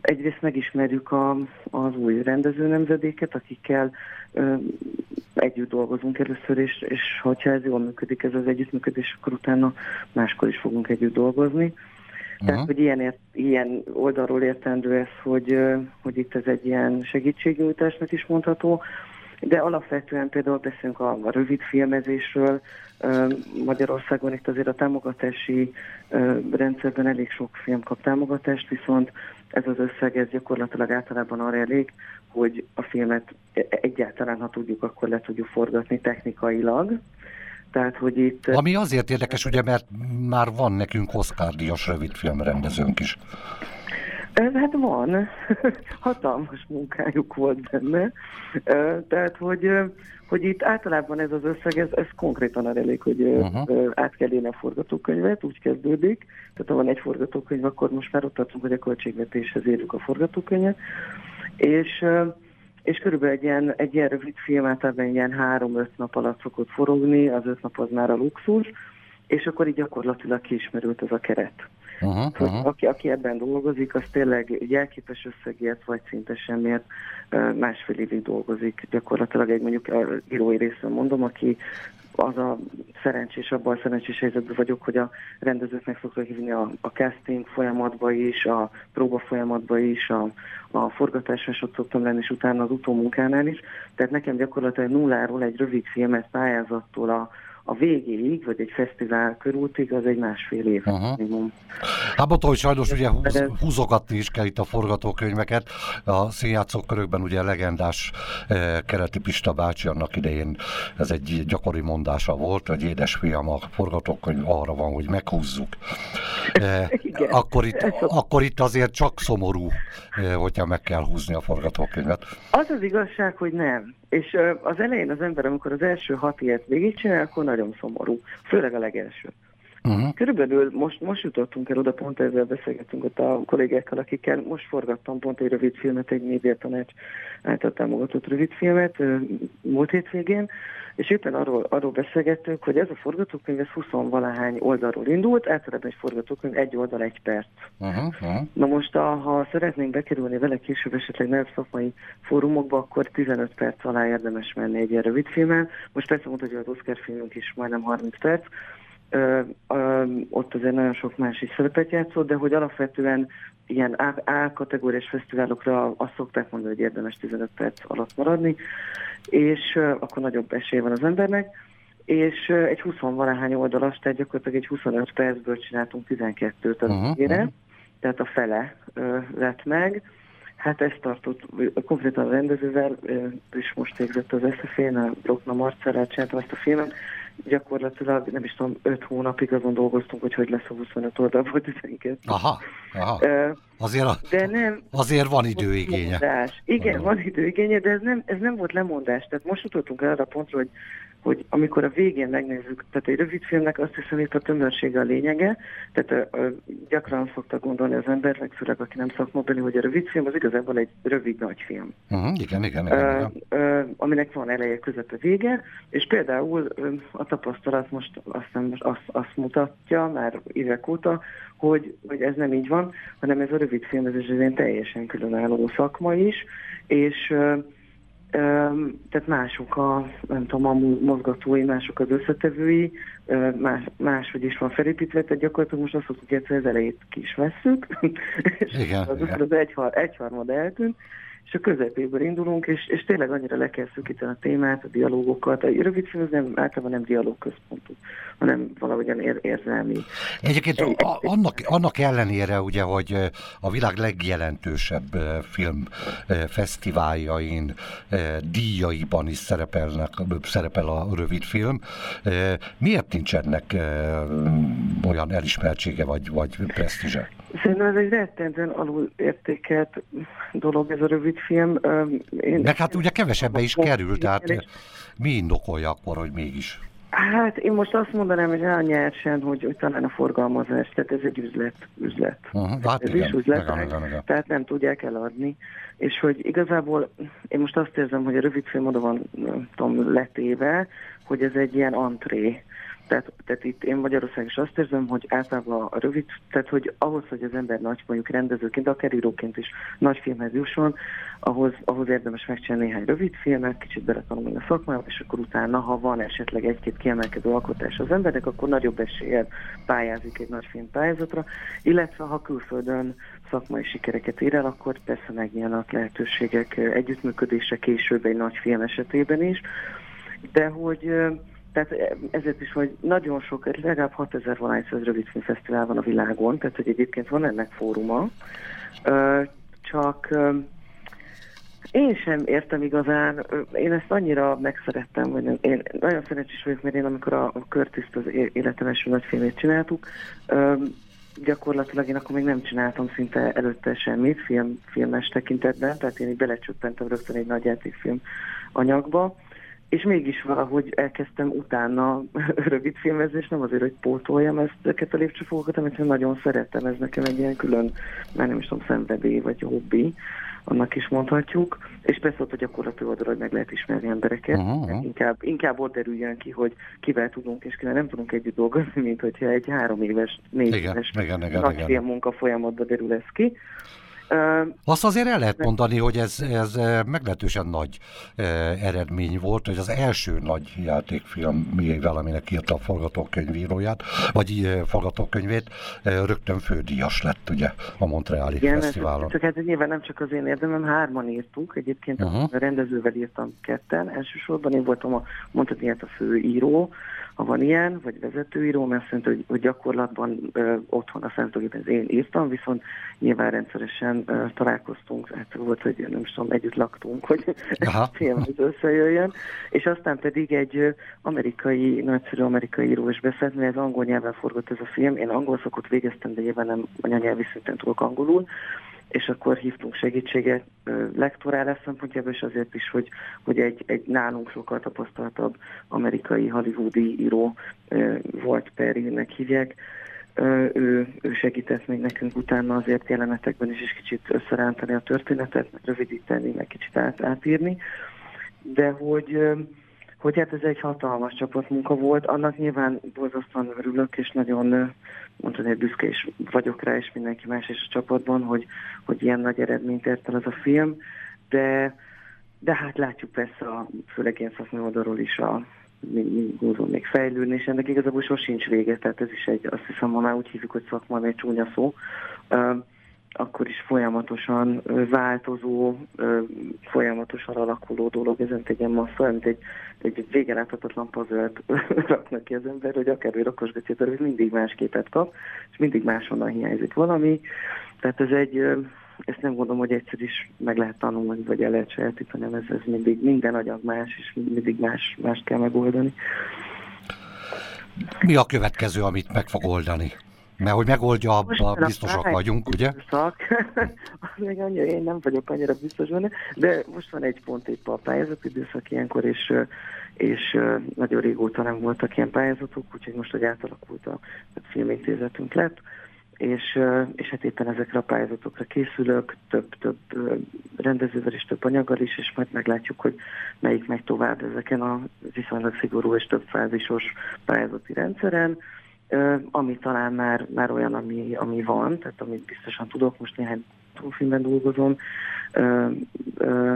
egyrészt megismerjük a, az új rendező nemzedéket, akikkel ö, együtt dolgozunk először, és, és hogyha ez jól működik, ez az együttműködés, akkor utána máskor is fogunk együtt dolgozni. Uh-huh. Tehát, hogy ilyen, ért, ilyen oldalról értendő ez, hogy, hogy itt ez egy ilyen segítségnyújtásnak is mondható, de alapvetően például beszélünk a, a rövid filmezésről, Magyarországon itt azért a támogatási rendszerben elég sok film kap támogatást, viszont ez az összeg ez gyakorlatilag általában arra elég, hogy a filmet e-, egyáltalán, ha tudjuk, akkor le tudjuk forgatni technikailag, tehát, hogy itt... Ami azért érdekes, ugye, mert már van nekünk Oscar-díjas rövidfilmrendezőnk is. Hát van, hatalmas munkájuk volt benne, tehát hogy, hogy itt általában ez az összeg, ez, ez konkrétan arra elég, hogy uh-huh. át kell a forgatókönyvet, úgy kezdődik, tehát ha van egy forgatókönyv, akkor most már ott tartunk, hogy a költségvetéshez érjük a forgatókönyvet, és és körülbelül egy ilyen, egy ilyen rövid film általában ilyen három-öt nap alatt szokott forogni, az öt nap az már a luxus, és akkor így gyakorlatilag kiismerült ez a keret. Uh-huh, uh-huh. Aki, aki ebben dolgozik, az tényleg jelképes összegért, vagy szinte semmiért másfél évig dolgozik. Gyakorlatilag egy mondjuk írói részről mondom, aki az a szerencsés, abban a szerencsés helyzetben vagyok, hogy a rendezők meg szoktak hívni a, a casting folyamatba is, a próba folyamatba is, a, a forgatásra is ott szoktam lenni, és utána az utómunkánál is. Tehát nekem gyakorlatilag nulláról egy rövid filmet pályázattól a, a végéig, vagy egy fesztivál körútig, az egy másfél év uh-huh. minimum. Hát mondta, hogy sajnos ugye húz, húzogatni is kell itt a forgatókönyveket. A színjátszók körökben ugye legendás eh, Kereti Pista bácsi annak idején ez egy gyakori mondása volt, hogy édesfiam, a forgatókönyv arra van, hogy meghúzzuk. Eh, Igen, akkor, itt, akkor itt azért csak szomorú, eh, hogyha meg kell húzni a forgatókönyvet. Az az igazság, hogy nem. És az elején az ember, amikor az első hat ilyet végigcsinál, akkor nagyon szomorú. Főleg a legelső. Uh-huh. Körülbelül most, most jutottunk el oda, pont ezzel beszélgettünk ott a kollégákkal, akikkel most forgattam pont egy rövid filmet, egy médiatanács által támogatott rövid filmet múlt hétvégén, és éppen arról, arról beszélgettünk, hogy ez a forgatókönyv ez 20 valahány oldalról indult, általában egy forgatókönyv egy oldal, egy perc. Uh-huh, uh-huh. Na most, a, ha szeretnénk bekerülni vele később esetleg nagyobb szakmai fórumokba, akkor 15 perc alá érdemes menni egy ilyen rövid filmen. Most persze mondta, hogy az Oscar filmünk is majdnem 30 perc, ö, ö, ott azért nagyon sok más is szerepet játszott, de hogy alapvetően ilyen A-kategóriás fesztiválokra azt szokták mondani, hogy érdemes 15 perc alatt maradni, és ö, akkor nagyobb esély van az embernek, és ö, egy 20 valahány oldalas, tehát gyakorlatilag egy 25 percből csináltunk 12-t az uh-huh, uh-huh. tehát a fele ö, lett meg. Hát ezt tartott konkrétan a rendezővel, és most végzett az SZF-én, a Brokna Marcelát csináltam ezt a filmet, gyakorlatilag nem is tudom, öt hónapig azon dolgoztunk, hogy hogy lesz a 25 oldalból 12. Aha, aha. Azért, a, de nem, azért van időigénye. Lemondás. Igen, van időigénye, de ez nem, ez nem volt lemondás. Tehát most jutottunk el arra pontra, hogy hogy amikor a végén megnézzük, tehát egy rövid filmnek azt hiszem, hogy a tömörsége a lényege, tehát ö, gyakran szokta gondolni az ember, meg főleg aki nem szakmabeli, hogy a rövid film az igazából egy rövid nagy film. Uh-huh, igen, igen, igen. igen. Ö, ö, aminek van eleje, közepe, vége, és például ö, a tapasztalat most azt, most azt, azt mutatja már évek óta, hogy, hogy ez nem így van, hanem ez a rövid film, ez egy teljesen különálló szakma is, és ö, tehát mások a, nem tudom, a mozgatói, mások az összetevői, más, máshogy is van felépítve, tehát gyakorlatilag most azt mondjuk, hogy az elejét ki is vesszük, és igen, az, igen. az egyhar, egyharmad eltűnt, és a közepéből indulunk, és, és tényleg annyira le kell szűkíteni a témát, a dialógokat. A rövid film nem, általában nem dialóg központú, hanem valahogyan ér, érzelmi. Egyébként egy, a, annak, annak ellenére, ugye, hogy a világ legjelentősebb film fesztiváljain, díjaiban is szerepelnek, szerepel a rövid film, miért nincs ennek olyan elismertsége vagy, vagy presztízse? Szerintem ez egy rettentően alul értékelt dolog ez a rövid film. Én Meg hát ugye kevesebbe is kerül, tehát mi indokolja akkor, hogy mégis? Hát én most azt mondanám, hogy elnyersen, hogy, hogy talán a forgalmazás, tehát ez egy üzlet. üzlet. Uh-huh, hát ez igen, is üzlet, meg, meg, meg, tehát nem tudják eladni. És hogy igazából én most azt érzem, hogy a rövidfilm oda van tudom, letéve, hogy ez egy ilyen antré tehát, tehát itt én Magyarország is azt érzem, hogy általában a rövid, tehát hogy ahhoz, hogy az ember nagy, mondjuk rendezőként, akár íróként is nagy filmhez jusson, ahhoz, ahhoz érdemes megcsinálni néhány rövid filmet, kicsit beletanulni a szakmába, és akkor utána, ha van esetleg egy-két kiemelkedő alkotás az embernek, akkor nagyobb eséllyel pályázik egy nagy film pályázatra, illetve ha külföldön szakmai sikereket ér el, akkor persze megnyílnak lehetőségek együttműködése később egy nagy film esetében is, de hogy tehát ezért is, hogy nagyon sok, legalább 6000 valány rövidfilmfesztivál van a világon, tehát hogy egyébként van ennek fóruma, csak én sem értem igazán, én ezt annyira megszerettem, hogy én nagyon szerencsés vagyok, mert én amikor a, a Körtiszt az életem első nagy filmét csináltuk, gyakorlatilag én akkor még nem csináltam szinte előtte semmit film, filmes tekintetben, tehát én így belecsöppentem rögtön egy nagy játékfilm anyagba, és mégis valahogy elkezdtem utána rövid filmezni, és nem azért, hogy pótoljam ezeket a lépcsőfokokat, amit én nagyon szeretem, ez nekem egy ilyen külön, már nem is tudom, szenvedély vagy hobbi, annak is mondhatjuk, és persze ott a gyakorlati oldalra, hogy meg lehet ismerni embereket, uh-huh. inkább, inkább ott derüljön ki, hogy kivel tudunk és kivel nem tudunk együtt dolgozni, mint hogyha egy három éves, négy éves nagy film munka folyamatban derül ez ki. Azt azért el lehet mondani, hogy ez, ez meglehetősen nagy eredmény volt, hogy az első nagy játékfilm, mivel aminek írta a forgatókönyvíróját, vagy forgatókönyvét, rögtön fődíjas lett ugye a Montreali Igen, Fesztiválon. Csak ez nyilván nem csak az én érdemem, hárman írtunk, egyébként uh-huh. a rendezővel írtam ketten, elsősorban én voltam a, mondhatni a főíró, ha van ilyen, vagy vezetőíró, mert azt hogy, hogy gyakorlatban ö, otthon a számítógépen én írtam, viszont nyilván rendszeresen ö, találkoztunk, hát volt, hogy nem is tudom, együtt laktunk, hogy a film összejöjjön, és aztán pedig egy amerikai, nagyszerű amerikai író is beszélt, mert ez angol nyelven forgott ez a film, én angol szakot végeztem, de nyilván nem anyanyelvi szinten tudok angolul, és akkor hívtunk segítséget lektorálás szempontjából, és azért is, hogy, hogy egy, egy nálunk sokkal tapasztaltabb amerikai hollywoodi író volt Perry-nek hívják, ő, ő segített még nekünk utána azért jelenetekben is, is kicsit összerántani a történetet, rövidíteni, meg kicsit át, átírni, de hogy hogy hát ez egy hatalmas csapatmunka volt, annak nyilván borzasztóan örülök, és nagyon mondani, hogy büszke is vagyok rá, és mindenki más is a csapatban, hogy, hogy ilyen nagy eredményt ért el az a film, de, de hát látjuk persze, a, főleg ilyen szakmai oldalról is a húzom még fejlődni, és ennek igazából sosincs vége, tehát ez is egy, azt hiszem, ma már úgy hívjuk, hogy szakmai egy csúnya szó, akkor is folyamatosan változó, folyamatosan alakuló dolog, ez egy ilyen massza, mint egy, egy végen láthatatlan puzzle raknak ki az ember, hogy akár egy hogy mindig más képet kap, és mindig máshonnan hiányzik valami. Tehát ez egy, ezt nem gondolom, hogy egyszer is meg lehet tanulni, vagy el lehet sajátítani, ez, ez mindig minden agyag más, és mindig más, más kell megoldani. Mi a következő, amit meg fog oldani? Mert hogy megoldja, abban biztosak vagyunk, ugye? Szak. még annyira, én nem vagyok annyira biztos benne, de most van egy pont épp a pályázati időszak ilyenkor, és, és nagyon régóta nem voltak ilyen pályázatok, úgyhogy most, hogy átalakult a, a filmintézetünk lett, és, és hát éppen ezekre a pályázatokra készülök, több-több rendezővel és több anyaggal is, és majd meglátjuk, hogy melyik megy tovább ezeken a viszonylag szigorú és több fázisos pályázati rendszeren ami talán már, már olyan, ami, ami van, tehát amit biztosan tudok, most néhány filmben dolgozom,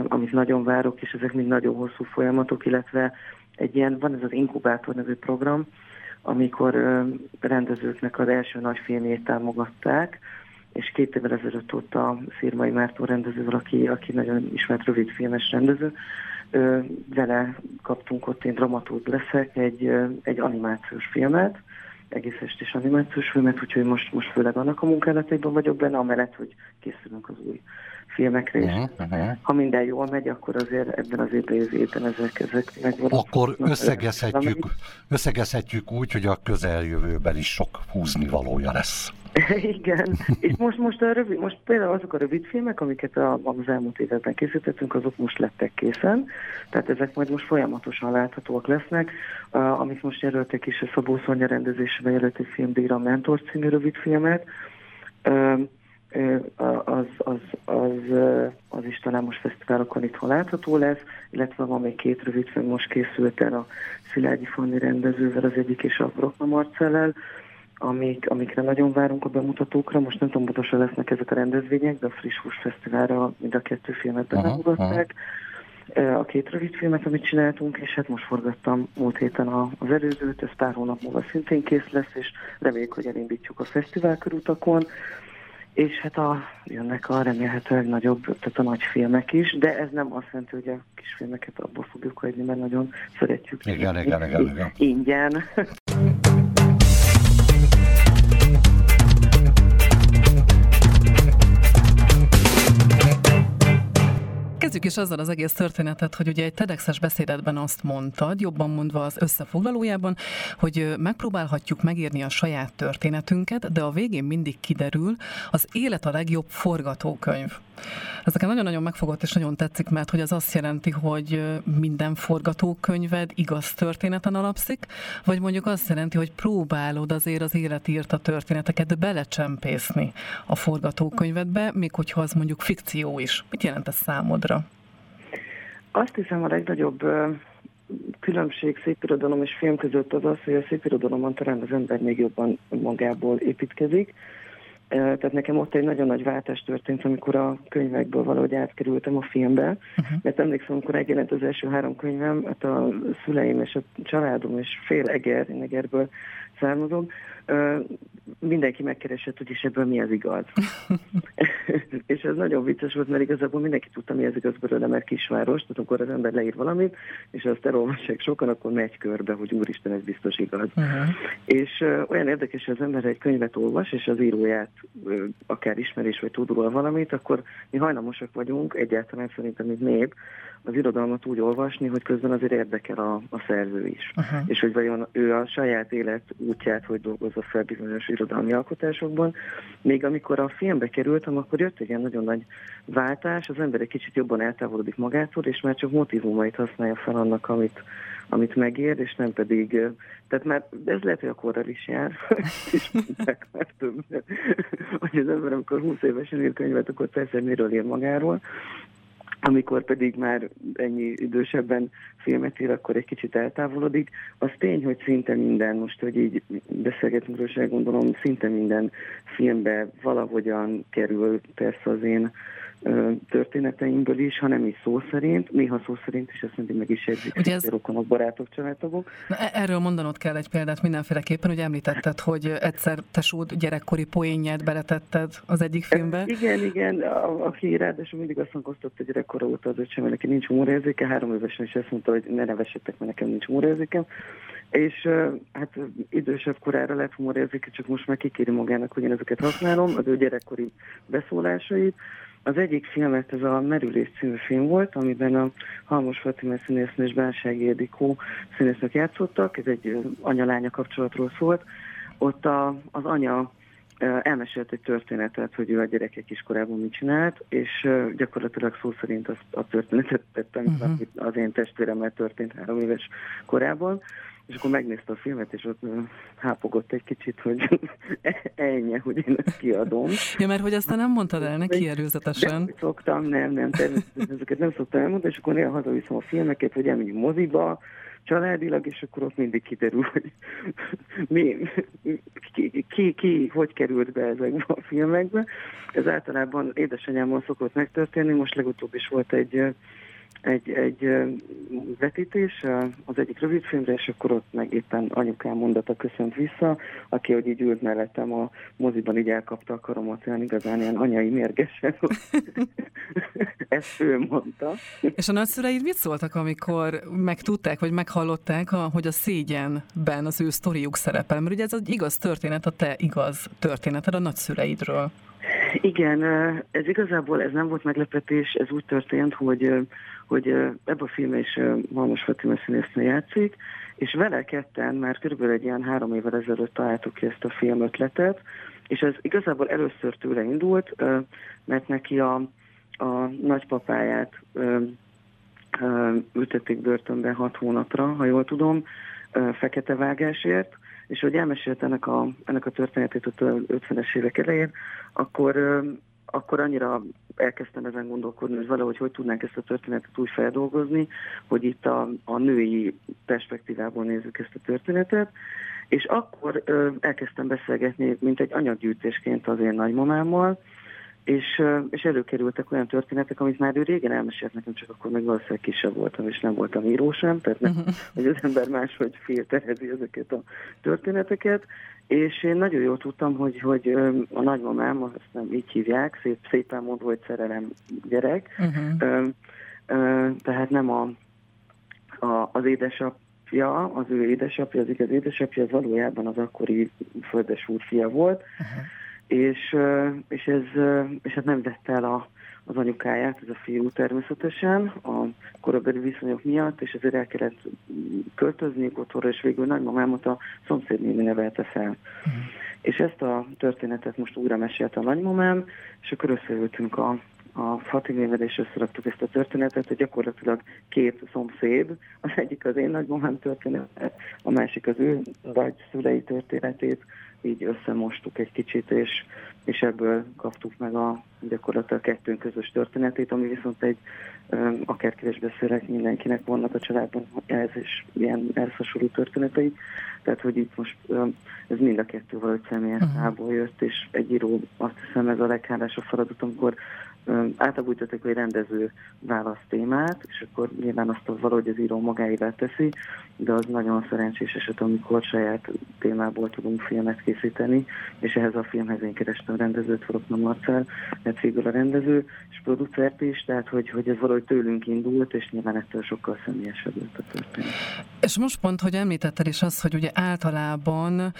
amit nagyon várok, és ezek még nagyon hosszú folyamatok, illetve egy ilyen, van ez az inkubátor nevű program, amikor rendezőknek az első nagy filmjét támogatták, és két évvel ezelőtt ott a Szirmai Mártó rendezővel, aki, aki nagyon ismert rövidfilmes rendező, vele kaptunk ott, én dramaturg leszek, egy, egy animációs filmet, egész estés animációs filmet, úgyhogy most, most főleg annak a munkálataiban vagyok benne, amellett, hogy készülünk az új filmekre is. Uh-huh, uh-huh. Ha minden jól megy, akkor azért ebben az évben, ezek, ezek megvalósulnak. Akkor összegezhetjük, összegezhetjük úgy, hogy a közeljövőben is sok húzni valója lesz. Igen, és most, most, a rövid, most például azok a rövid filmek, amiket a, az elmúlt években készítettünk, azok most lettek készen, tehát ezek majd most folyamatosan láthatóak lesznek. Uh, amit most jelöltek is, a Szabó Szonya rendezésében jelölt egy filmdíjra a Mentor című rövid filmet. Uh, az, az, az, az is talán most fesztiválokon itthon látható lesz, illetve van még két rövidfilm most készült el a Szilágyi Fanni rendezővel, az egyik és a Brokna Marcellel, amik, amikre nagyon várunk a bemutatókra. Most nem tudom, pontosan lesznek ezek a rendezvények, de a Friss Hús Fesztiválra mind a kettő filmet bemutatták. A két rövid filmet, amit csináltunk, és hát most forgattam múlt héten az előzőt, ez pár hónap múlva szintén kész lesz, és reméljük, hogy elindítjuk a fesztivál körutakon és hát a, jönnek a remélhetőleg nagyobb, tehát a nagy filmek is, de ez nem azt jelenti, hogy a kis filmeket abból fogjuk hagyni, mert nagyon szeretjük. Igen, igen, igen, igen. Ingyen. Kezdjük is azzal az egész történetet, hogy ugye egy TEDx-es beszédetben azt mondtad, jobban mondva az összefoglalójában, hogy megpróbálhatjuk megírni a saját történetünket, de a végén mindig kiderül, az élet a legjobb forgatókönyv. Ez nekem nagyon-nagyon megfogott és nagyon tetszik, mert hogy az azt jelenti, hogy minden forgatókönyved igaz történeten alapszik, vagy mondjuk azt jelenti, hogy próbálod azért az élet írta történeteket belecsempészni a forgatókönyvedbe, még hogyha az mondjuk fikció is. Mit jelent ez számodra? Azt hiszem a legnagyobb különbség szépirodalom és film között az az, hogy a szépirodalomban talán az ember még jobban magából építkezik, Tehát nekem ott egy nagyon nagy váltás történt, amikor a könyvekből valahogy átkerültem a filmbe. Uh-huh. Mert emlékszem, amikor megjelent az első három könyvem, hát a szüleim és a családom és fél Eger, én Egerből származom, mindenki megkeresett, hogy is ebből mi az igaz. és ez nagyon vicces volt, mert igazából mindenki tudta, mi az igaz belőle, mert kisváros, tehát amikor az ember leír valamit, és azt elolvassák sokan, akkor megy körbe, hogy úristen, ez biztos igaz. Uh-huh. És uh, olyan érdekes, hogy az ember egy könyvet olvas, és az íróját uh, akár ismerés, vagy tud róla valamit, akkor mi hajlamosak vagyunk, egyáltalán szerintem, mint nép, az irodalmat úgy olvasni, hogy közben azért érdekel a, a szerző is. Uh-huh. És hogy vajon ő a saját élet útját, hogy dolgozza fel bizonyos irodalmi alkotásokban. Még amikor a filmbe kerültem, akkor jött egy ilyen nagyon nagy váltás, az ember egy kicsit jobban eltávolodik magától, és már csak motivumait használja fel annak, amit, amit megér, és nem pedig, tehát már ez lehet, hogy a korral is jár, és mondták már többet, hogy az ember, amikor 20 évesen ír könyvet, akkor persze miről ír magáról, amikor pedig már ennyi idősebben filmet ír, akkor egy kicsit eltávolodik. Az tény, hogy szinte minden, most, hogy így beszélgetünk róla, gondolom, szinte minden filmbe valahogyan kerül persze az én történeteimből is, hanem is szó szerint, néha szó szerint is, ezt mindig meg is jegyzik, Ugye ez... rokonok, barátok, családtagok. Na, e- erről mondanod kell egy példát mindenféleképpen, hogy említetted, hogy egyszer tesód gyerekkori poénját beletetted az egyik filmbe. Igen, igen, a, aki ráadásul mindig azt hangoztatta gyerekkora óta az öcsém, neki nincs humorérzéke, három évesen is azt mondta, hogy ne nevessetek, mert nekem nincs humorérzékem. És hát idősebb korára lett humorérzéke, csak most már kikéri magának, hogy én ezeket használom, az ő gyerekkori beszólásait. Az egyik filmet, ez a Merülés című film volt, amiben a Halmos Fatima színésznő és Bánsági Edikó színésznek játszottak, ez egy anya-lánya kapcsolatról szólt. Ott a, az anya elmesélt egy történetet, hogy ő a gyerekek iskorában mit csinált, és gyakorlatilag szó szerint azt a történetet tettem, uh-huh. az én testvéremmel történt három éves korában. És akkor megnézte a filmet, és ott hápogott egy kicsit, hogy ennyi, hogy én ezt kiadom. Ja, mert hogy aztán nem mondtad el neki előzetesen. Nem szoktam, nem, nem, természetesen ezeket nem szoktam elmondani, és akkor néha hazaviszem a filmeket, hogy elmegyünk moziba, családilag, és akkor ott mindig kiderül, hogy mi, ki, ki, ki, hogy került be ezekbe a filmekbe. Ez általában édesanyámmal szokott megtörténni, most legutóbb is volt egy egy, egy vetítés az egyik rövidfilmre, és akkor ott meg éppen anyukám mondata köszönt vissza, aki, hogy így ült mellettem a moziban, így elkapta a karomat, olyan igazán ilyen anyai mérgesen. Ezt ő mondta. És a nagyszüleid mit szóltak, amikor megtudták, vagy meghallották, hogy a szégyenben az ő sztoriuk szerepel? Mert ugye ez egy igaz történet, a te igaz történeted a nagyszüleidről. Igen, ez igazából ez nem volt meglepetés, ez úgy történt, hogy, hogy ebben a filmben is Malmos Fatima színésznő játszik, és vele ketten már körülbelül egy ilyen három évvel ezelőtt találtuk ki ezt a film ötletet, és ez igazából először tőle indult, mert neki a, a nagypapáját ültették börtönbe hat hónapra, ha jól tudom, fekete vágásért, és hogy elmesélt ennek a, ennek a történetét ott 50-es évek elején, akkor, akkor annyira elkezdtem ezen gondolkodni, hogy valahogy hogy tudnánk ezt a történetet úgy feldolgozni, hogy itt a, a női perspektívából nézzük ezt a történetet, és akkor ö, elkezdtem beszélgetni, mint egy anyaggyűjtésként az én nagymamámmal, és, és előkerültek olyan történetek, amit már ő régen elmesélt nekem, csak akkor még valószínűleg kisebb voltam, és nem voltam író sem, tehát nem, uh-huh. hogy az ember máshogy filterezi ezeket a történeteket, és én nagyon jól tudtam, hogy, hogy a nagymamám, azt nem így hívják, szép, szépen mondva, hogy szerelem gyerek, uh-huh. tehát nem a, a, az édesapja, az ő édesapja, az igaz édesapja, az valójában az akkori földes úr fia volt, uh-huh és, és, ez, és hát nem vette el a, az anyukáját, ez a fiú természetesen, a korabeli viszonyok miatt, és ezért el kellett költözni otthonra, és végül nagymamámat a szomszédnéni nevelte fel. Uh-huh. És ezt a történetet most újra mesélte a nagymamám, és akkor összeültünk a, a Fatimével és összeraktuk ezt a történetet, hogy gyakorlatilag két szomszéd, az egyik az én nagymamám története, a másik az ő vagy szülei történetét, így összemostuk egy kicsit, és, és ebből kaptuk meg a gyakorlatilag kettőnk közös történetét, ami viszont egy akárkivel beszélek, mindenkinek vannak a családban ez és ilyen elszasonló történetei. Tehát, hogy itt most ez mind a kettő valahogy személyes uh-huh. jött, és egy író azt hiszem ez a leghálásabb feladat, amikor általában hogy rendező választ témát, és akkor nyilván azt valahogy az író magáével teszi, de az nagyon szerencsés eset, amikor saját témából tudunk filmet készíteni, és ehhez a filmhez én kerestem rendezőt, Forokna Marcel, mert végül a rendező, és producert is, tehát hogy, hogy ez valahogy tőlünk indult, és nyilván ettől sokkal személyesebb lett a történet. És most pont, hogy említetted is azt, hogy ugye általában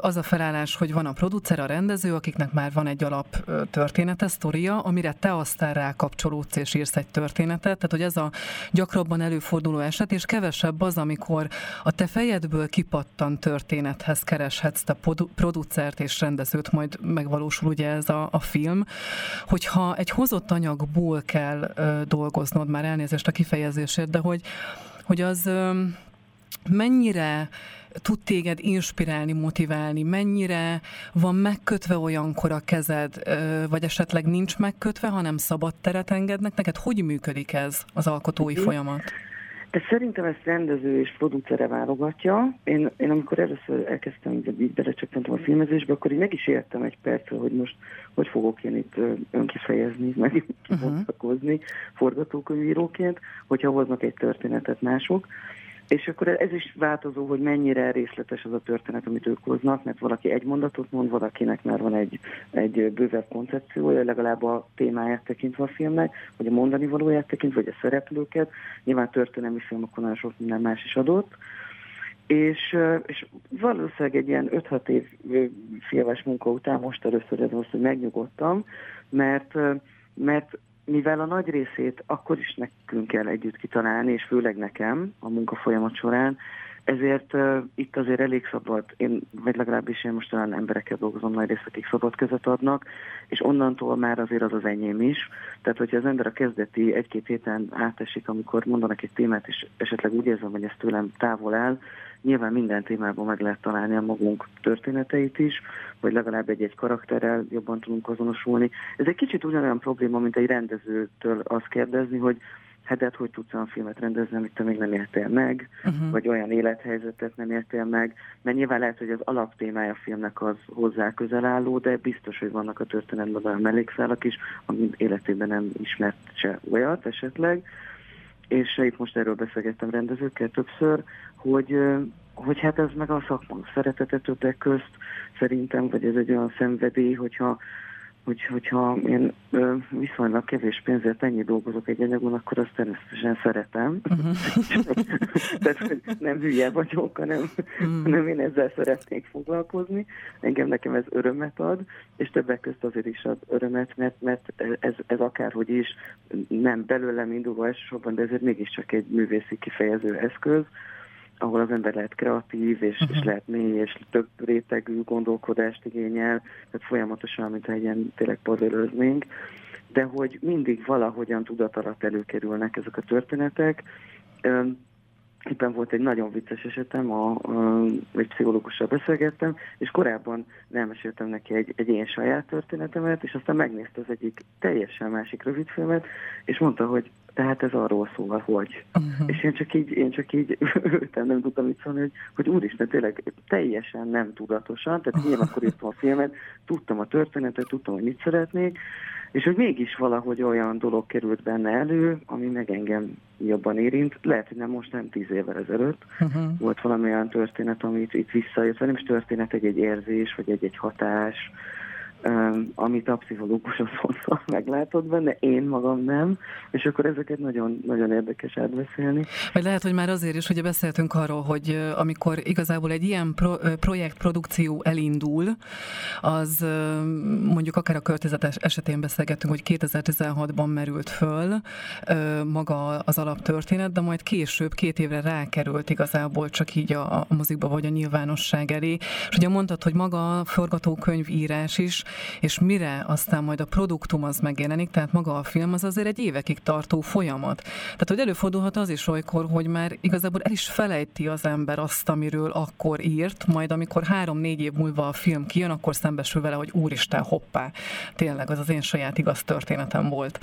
az a felállás, hogy van a producer, a rendező, akiknek már van egy alap története, sztoria, amire te aztán rákapcsolódsz és írsz egy történetet, tehát hogy ez a gyakrabban előforduló eset, és kevesebb az, amikor a te fejedből kipattan történethez kereshetsz te producert és rendezőt, majd megvalósul ugye ez a, a film, hogyha egy hozott anyagból kell ö, dolgoznod, már elnézést a kifejezésért, de hogy, hogy az ö, mennyire tud téged inspirálni, motiválni, mennyire van megkötve olyankor a kezed, vagy esetleg nincs megkötve, hanem szabad teret engednek neked? Hogy működik ez az alkotói folyamat? De szerintem ezt rendező és producere válogatja. Én, én amikor először elkezdtem, így belecsöppentem a filmezésbe, akkor így meg is értem egy percre, hogy most hogy fogok én itt önkifejezni, meg kibontakozni uh-huh. forgatókönyvíróként, hogyha hoznak egy történetet mások. És akkor ez is változó, hogy mennyire részletes az a történet, amit ők hoznak, mert valaki egy mondatot mond, valakinek már van egy, egy bővebb koncepciója, legalább a témáját tekintve a filmnek, vagy a mondani valóját tekintve, vagy a szereplőket. Nyilván történelmi filmokon nagyon sok minden más is adott. És, és valószínűleg egy ilyen 5-6 év filmes munka után most először ez az, hogy megnyugodtam, mert, mert mivel a nagy részét akkor is nekünk kell együtt kitalálni, és főleg nekem a munka folyamat során, ezért uh, itt azért elég szabad, én, vagy legalábbis én most olyan emberekkel dolgozom nagy részt, akik szabad kezet adnak, és onnantól már azért az az enyém is. Tehát, hogyha az ember a kezdeti egy-két héten átesik, amikor mondanak egy témát, és esetleg úgy érzem, hogy ez tőlem távol áll, Nyilván minden témában meg lehet találni a magunk történeteit is, vagy legalább egy-egy karakterrel jobban tudunk azonosulni. Ez egy kicsit ugyanolyan probléma, mint egy rendezőtől azt kérdezni, hogy hát, hát hogy tudsz olyan filmet rendezni, amit te még nem értél meg, uh-huh. vagy olyan élethelyzetet nem értél meg, mert nyilván lehet, hogy az alaptémája a filmnek az hozzá közel álló, de biztos, hogy vannak a történetben olyan mellékszálak is, amit életében nem ismert se olyat esetleg, és itt most erről beszélgettem rendezőkkel többször, hogy, hogy hát ez meg a szakma szeretete többek közt szerintem, vagy ez egy olyan szenvedély, hogyha hogy, hogyha én ö, viszonylag kevés pénzért ennyi dolgozok egy anyagon, akkor azt természetesen szeretem. Uh-huh. Tehát, hogy nem hülye vagyok, hanem, uh-huh. hanem én ezzel szeretnék foglalkozni. Engem nekem ez örömet ad, és többek közt azért is ad örömet, mert, mert ez, ez akárhogy is nem belőlem indulva elsősorban, de ezért mégiscsak egy művészi kifejező eszköz, ahol az ember lehet kreatív, és, uh-huh. és lehet mély, és több rétegű gondolkodást igényel, tehát folyamatosan, mint egy ilyen tényleg podölöznénk, de hogy mindig valahogyan tudat alatt előkerülnek ezek a történetek. Éppen volt egy nagyon vicces esetem, a, a, egy pszichológussal beszélgettem, és korábban nem meséltem neki egy, egy én saját történetemet, és aztán megnézte az egyik teljesen másik rövidfilmet, és mondta, hogy tehát ez arról szól, hogy. Uh-huh. És én csak így, én csak így ültem, nem tudtam mit szólni, hogy, hogy úristen, tényleg teljesen nem tudatosan, tehát én akkor írtam a filmet, tudtam a történetet, tudtam, hogy mit szeretnék, és hogy mégis valahogy olyan dolog került benne elő, ami meg engem jobban érint. Lehet, hogy nem most, nem tíz évvel ezelőtt uh-huh. volt valami olyan történet, amit itt visszajött, nem is történet, egy-egy érzés, vagy egy-egy hatás, amit a pszichológus azonnal meglátott benne, én magam nem, és akkor ezeket nagyon, nagyon érdekes átbeszélni. Vagy lehet, hogy már azért is, hogy beszéltünk arról, hogy amikor igazából egy ilyen pro, projektprodukció elindul, az mondjuk akár a költözetes esetén beszélgettünk, hogy 2016-ban merült föl maga az alaptörténet, de majd később, két évre rákerült igazából csak így a, a mozikba vagy a nyilvánosság elé. És ugye mondtad, hogy maga a forgatókönyvírás is és mire aztán majd a produktum az megjelenik, tehát maga a film az azért egy évekig tartó folyamat. Tehát, hogy előfordulhat az is olykor, hogy már igazából el is felejti az ember azt, amiről akkor írt, majd amikor három-négy év múlva a film kijön, akkor szembesül vele, hogy úristen, hoppá, tényleg az az én saját igaz történetem volt.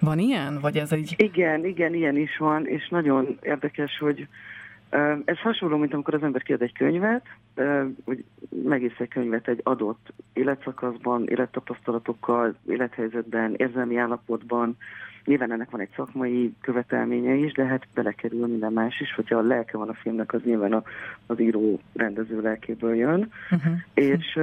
Van ilyen? Vagy ez egy... Igen, igen, ilyen is van, és nagyon érdekes, hogy ez hasonló, mint amikor az ember kiad egy könyvet, hogy megész egy könyvet egy adott életszakaszban, élettapasztalatokkal, élethelyzetben, érzelmi állapotban. Nyilván ennek van egy szakmai követelménye is, de hát belekerül minden más is, hogyha a lelke van a filmnek, az nyilván az író rendező lelkéből jön. Uh-huh. És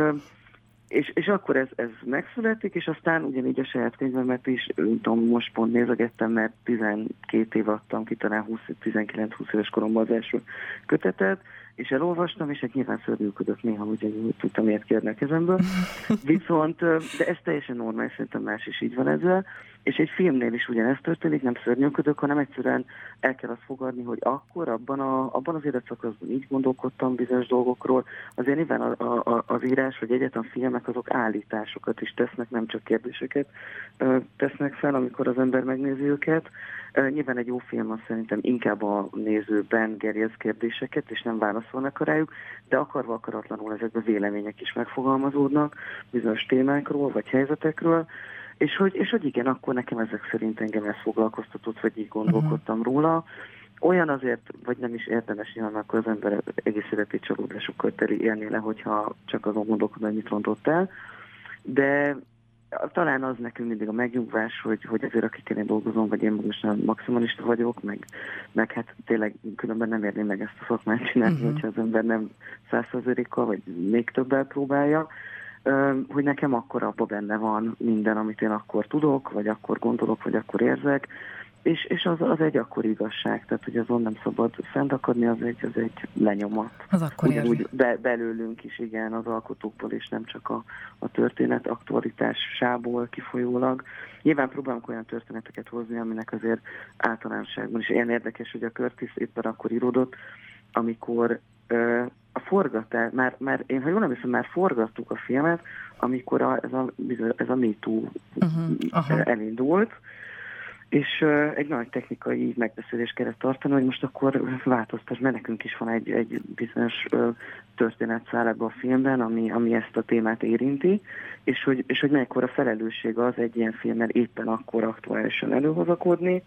és, és akkor ez, ez megszületik, és aztán ugyanígy a saját könyvemet is, tudom, most pont nézegettem, mert 12 év adtam ki, talán 19-20 éves koromban az első kötetet, és elolvastam, és egy nyilván szörnyűködött néha, ugye tudtam, miért kérnek kezemből. Viszont, de ez teljesen normális, szerintem más is így van ezzel. És egy filmnél is ugyanezt történik, nem szörnyűködök, hanem egyszerűen el kell azt fogadni, hogy akkor abban, a, abban az életszakaszban így gondolkodtam bizonyos dolgokról. Azért nyilván a, a, az írás vagy egyetem filmek azok állításokat is tesznek, nem csak kérdéseket tesznek fel, amikor az ember megnézi őket. Nyilván egy jó film az szerintem inkább a nézőben gerjez kérdéseket, és nem válaszolnak rájuk, de akarva akaratlanul ezekben vélemények is megfogalmazódnak bizonyos témákról vagy helyzetekről. És hogy, és hogy igen, akkor nekem ezek szerint engem ez foglalkoztatott, vagy így gondolkodtam uh-huh. róla. Olyan azért, vagy nem is érdemes nyilván, akkor az ember egész életi csalódásokkal teli élni le, hogyha csak azon gondolkodna, hogy mit rontott el. De talán az nekünk mindig a megnyugvás, hogy, hogy azért akikkel én dolgozom, vagy én most nem maximalista vagyok, meg, meg hát tényleg különben nem érném meg ezt a szakmát csinálni, uh-huh. hogyha az ember nem százszerzelékkal, vagy még többel próbálja hogy nekem akkor abban benne van minden, amit én akkor tudok, vagy akkor gondolok, vagy akkor érzek, és, és az, az egy akkor igazság, tehát hogy azon nem szabad fenntakadni, az egy, az egy lenyomat. Az akkor Ugyanúgy be, belőlünk is, igen, az alkotókból, és nem csak a, a történet aktualitásából kifolyólag. Nyilván próbálunk olyan történeteket hozni, aminek azért általánosságban is ilyen érdekes, hogy a Curtis éppen akkor íródott, amikor a forgatás, már, már én ha jól emlékszem, már forgattuk a filmet, amikor a, ez a, ez a MeToo uh-huh, elindult, és uh, egy nagy technikai megbeszélés kellett tartani, hogy most akkor változtas, mert nekünk is van egy, egy bizonyos történetszál ebben a filmben, ami, ami ezt a témát érinti, és hogy, és hogy mekkora felelősség az egy ilyen filmmel éppen akkor aktuálisan előhozakodni,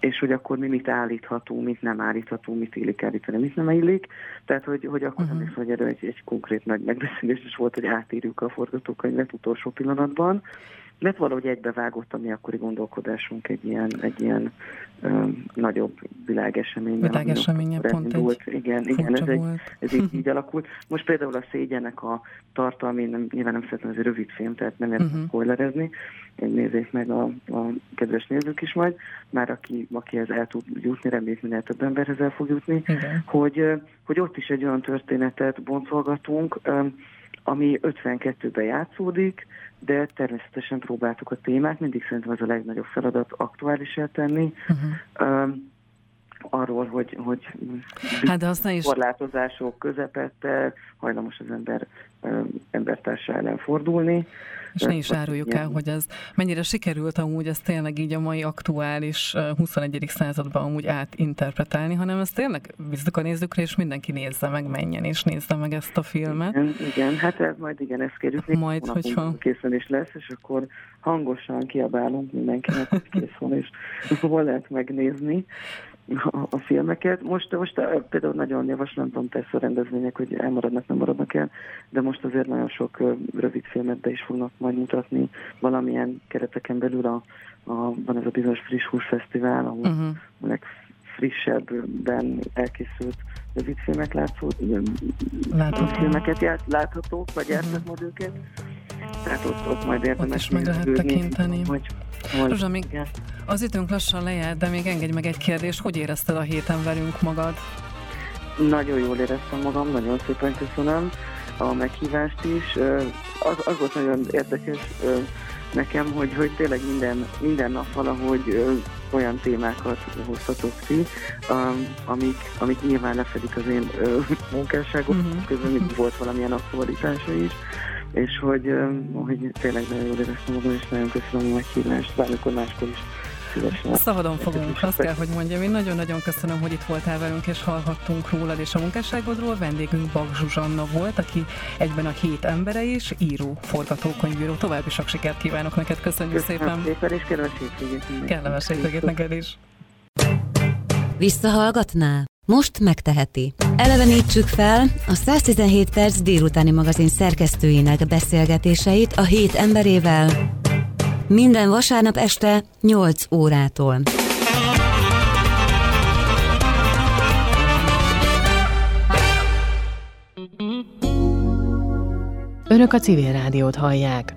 és hogy akkor mi mit állítható, mit nem állítható, mit illik állítani, mit nem illik. Tehát, hogy, hogy akkor uh-huh. nem hogy erről egy, egy konkrét nagy megbeszélés is volt, hogy átírjuk a forgatókönyvet utolsó pillanatban. Mert valahogy egybevágott a mi akkori gondolkodásunk egy ilyen, egy ilyen ö, nagyobb világeseményen. Világeseményen pont egy Igen, igen ez, egy, ez így, így alakult. Most például a szégyenek a tartalmi, nem, nyilván nem szeretném, ez egy rövid film, tehát nem értem uh-huh. spoilerezni, nézzék meg a, a kedves nézők is majd, már aki, akihez el tud jutni, reméljük minél több emberhez el fog jutni, igen. hogy, hogy ott is egy olyan történetet boncolgatunk, ami 52-ben játszódik, de természetesen próbáltuk a témát, mindig szerintem ez a legnagyobb feladat aktuális tenni. Uh-huh. Um, arról, hogy, hogy hát de aztán is... korlátozások közepette hajlamos az ember embertársa ellen fordulni. És ne is áruljuk el, hogy ez mennyire sikerült amúgy ezt tényleg így a mai aktuális 21. században amúgy átinterpretálni, hanem ezt tényleg bízzuk a nézőkre, és mindenki nézze meg, menjen és nézze meg ezt a filmet. Igen, igen hát ez majd igen, ez kerül. Majd, hogyha... Készen is lesz, és akkor hangosan kiabálunk mindenkinek, hogy kész van, és hol lehet megnézni a, a filmeket. Most, most eh, például nagyon javaslom, nem tudom, persze a rendezvények, hogy elmaradnak, nem maradnak el, de most azért nagyon sok eh, rövid filmet be is fognak majd mutatni valamilyen kereteken belül a, a van ez a bizonyos friss húsfesztivál, ahol uh-huh. A legfrissebben elkészült rövidfilmek látszó, filmeket ját, láthatók, vagy játszhat majd őket. Tehát ott, ott majd érdemes ott is meg lehet tekinteni. Hogy, hogy, még az időnk lassan lejár, de még engedj meg egy kérdést. Hogy érezted a héten velünk magad? Nagyon jól éreztem magam, nagyon szépen köszönöm a meghívást is. Az, az volt nagyon érdekes nekem, hogy, hogy tényleg minden, minden nap valahogy olyan témákat hoztatok ki, amik, amik nyilván lefedik az én munkásságom, uh-huh. közben mindig volt valamilyen aktualitása is. És hogy, hogy tényleg nagyon jól éreztem magam, és nagyon köszönöm a meghívást, bármikor máskor is szívesen. Szabadon fogunk, azt kell, hogy mondjam. Én nagyon-nagyon köszönöm, hogy itt voltál velünk, és hallhattunk rólad és a munkásságodról. Vendégünk Bag Zsuzsanna volt, aki egyben a hét embere is, író, forgatókönyvíró. További sok sikert kívánok neked, köszönjük Köszönöm szépen. szépen, és kellemes hétvégét. Kellemes hétvégét neked is. Visszahallgatná? Most megteheti. Elevenítsük fel a 117 perc délutáni magazin szerkesztőinek beszélgetéseit a hét emberével minden vasárnap este 8 órától. Önök a civil rádiót hallják.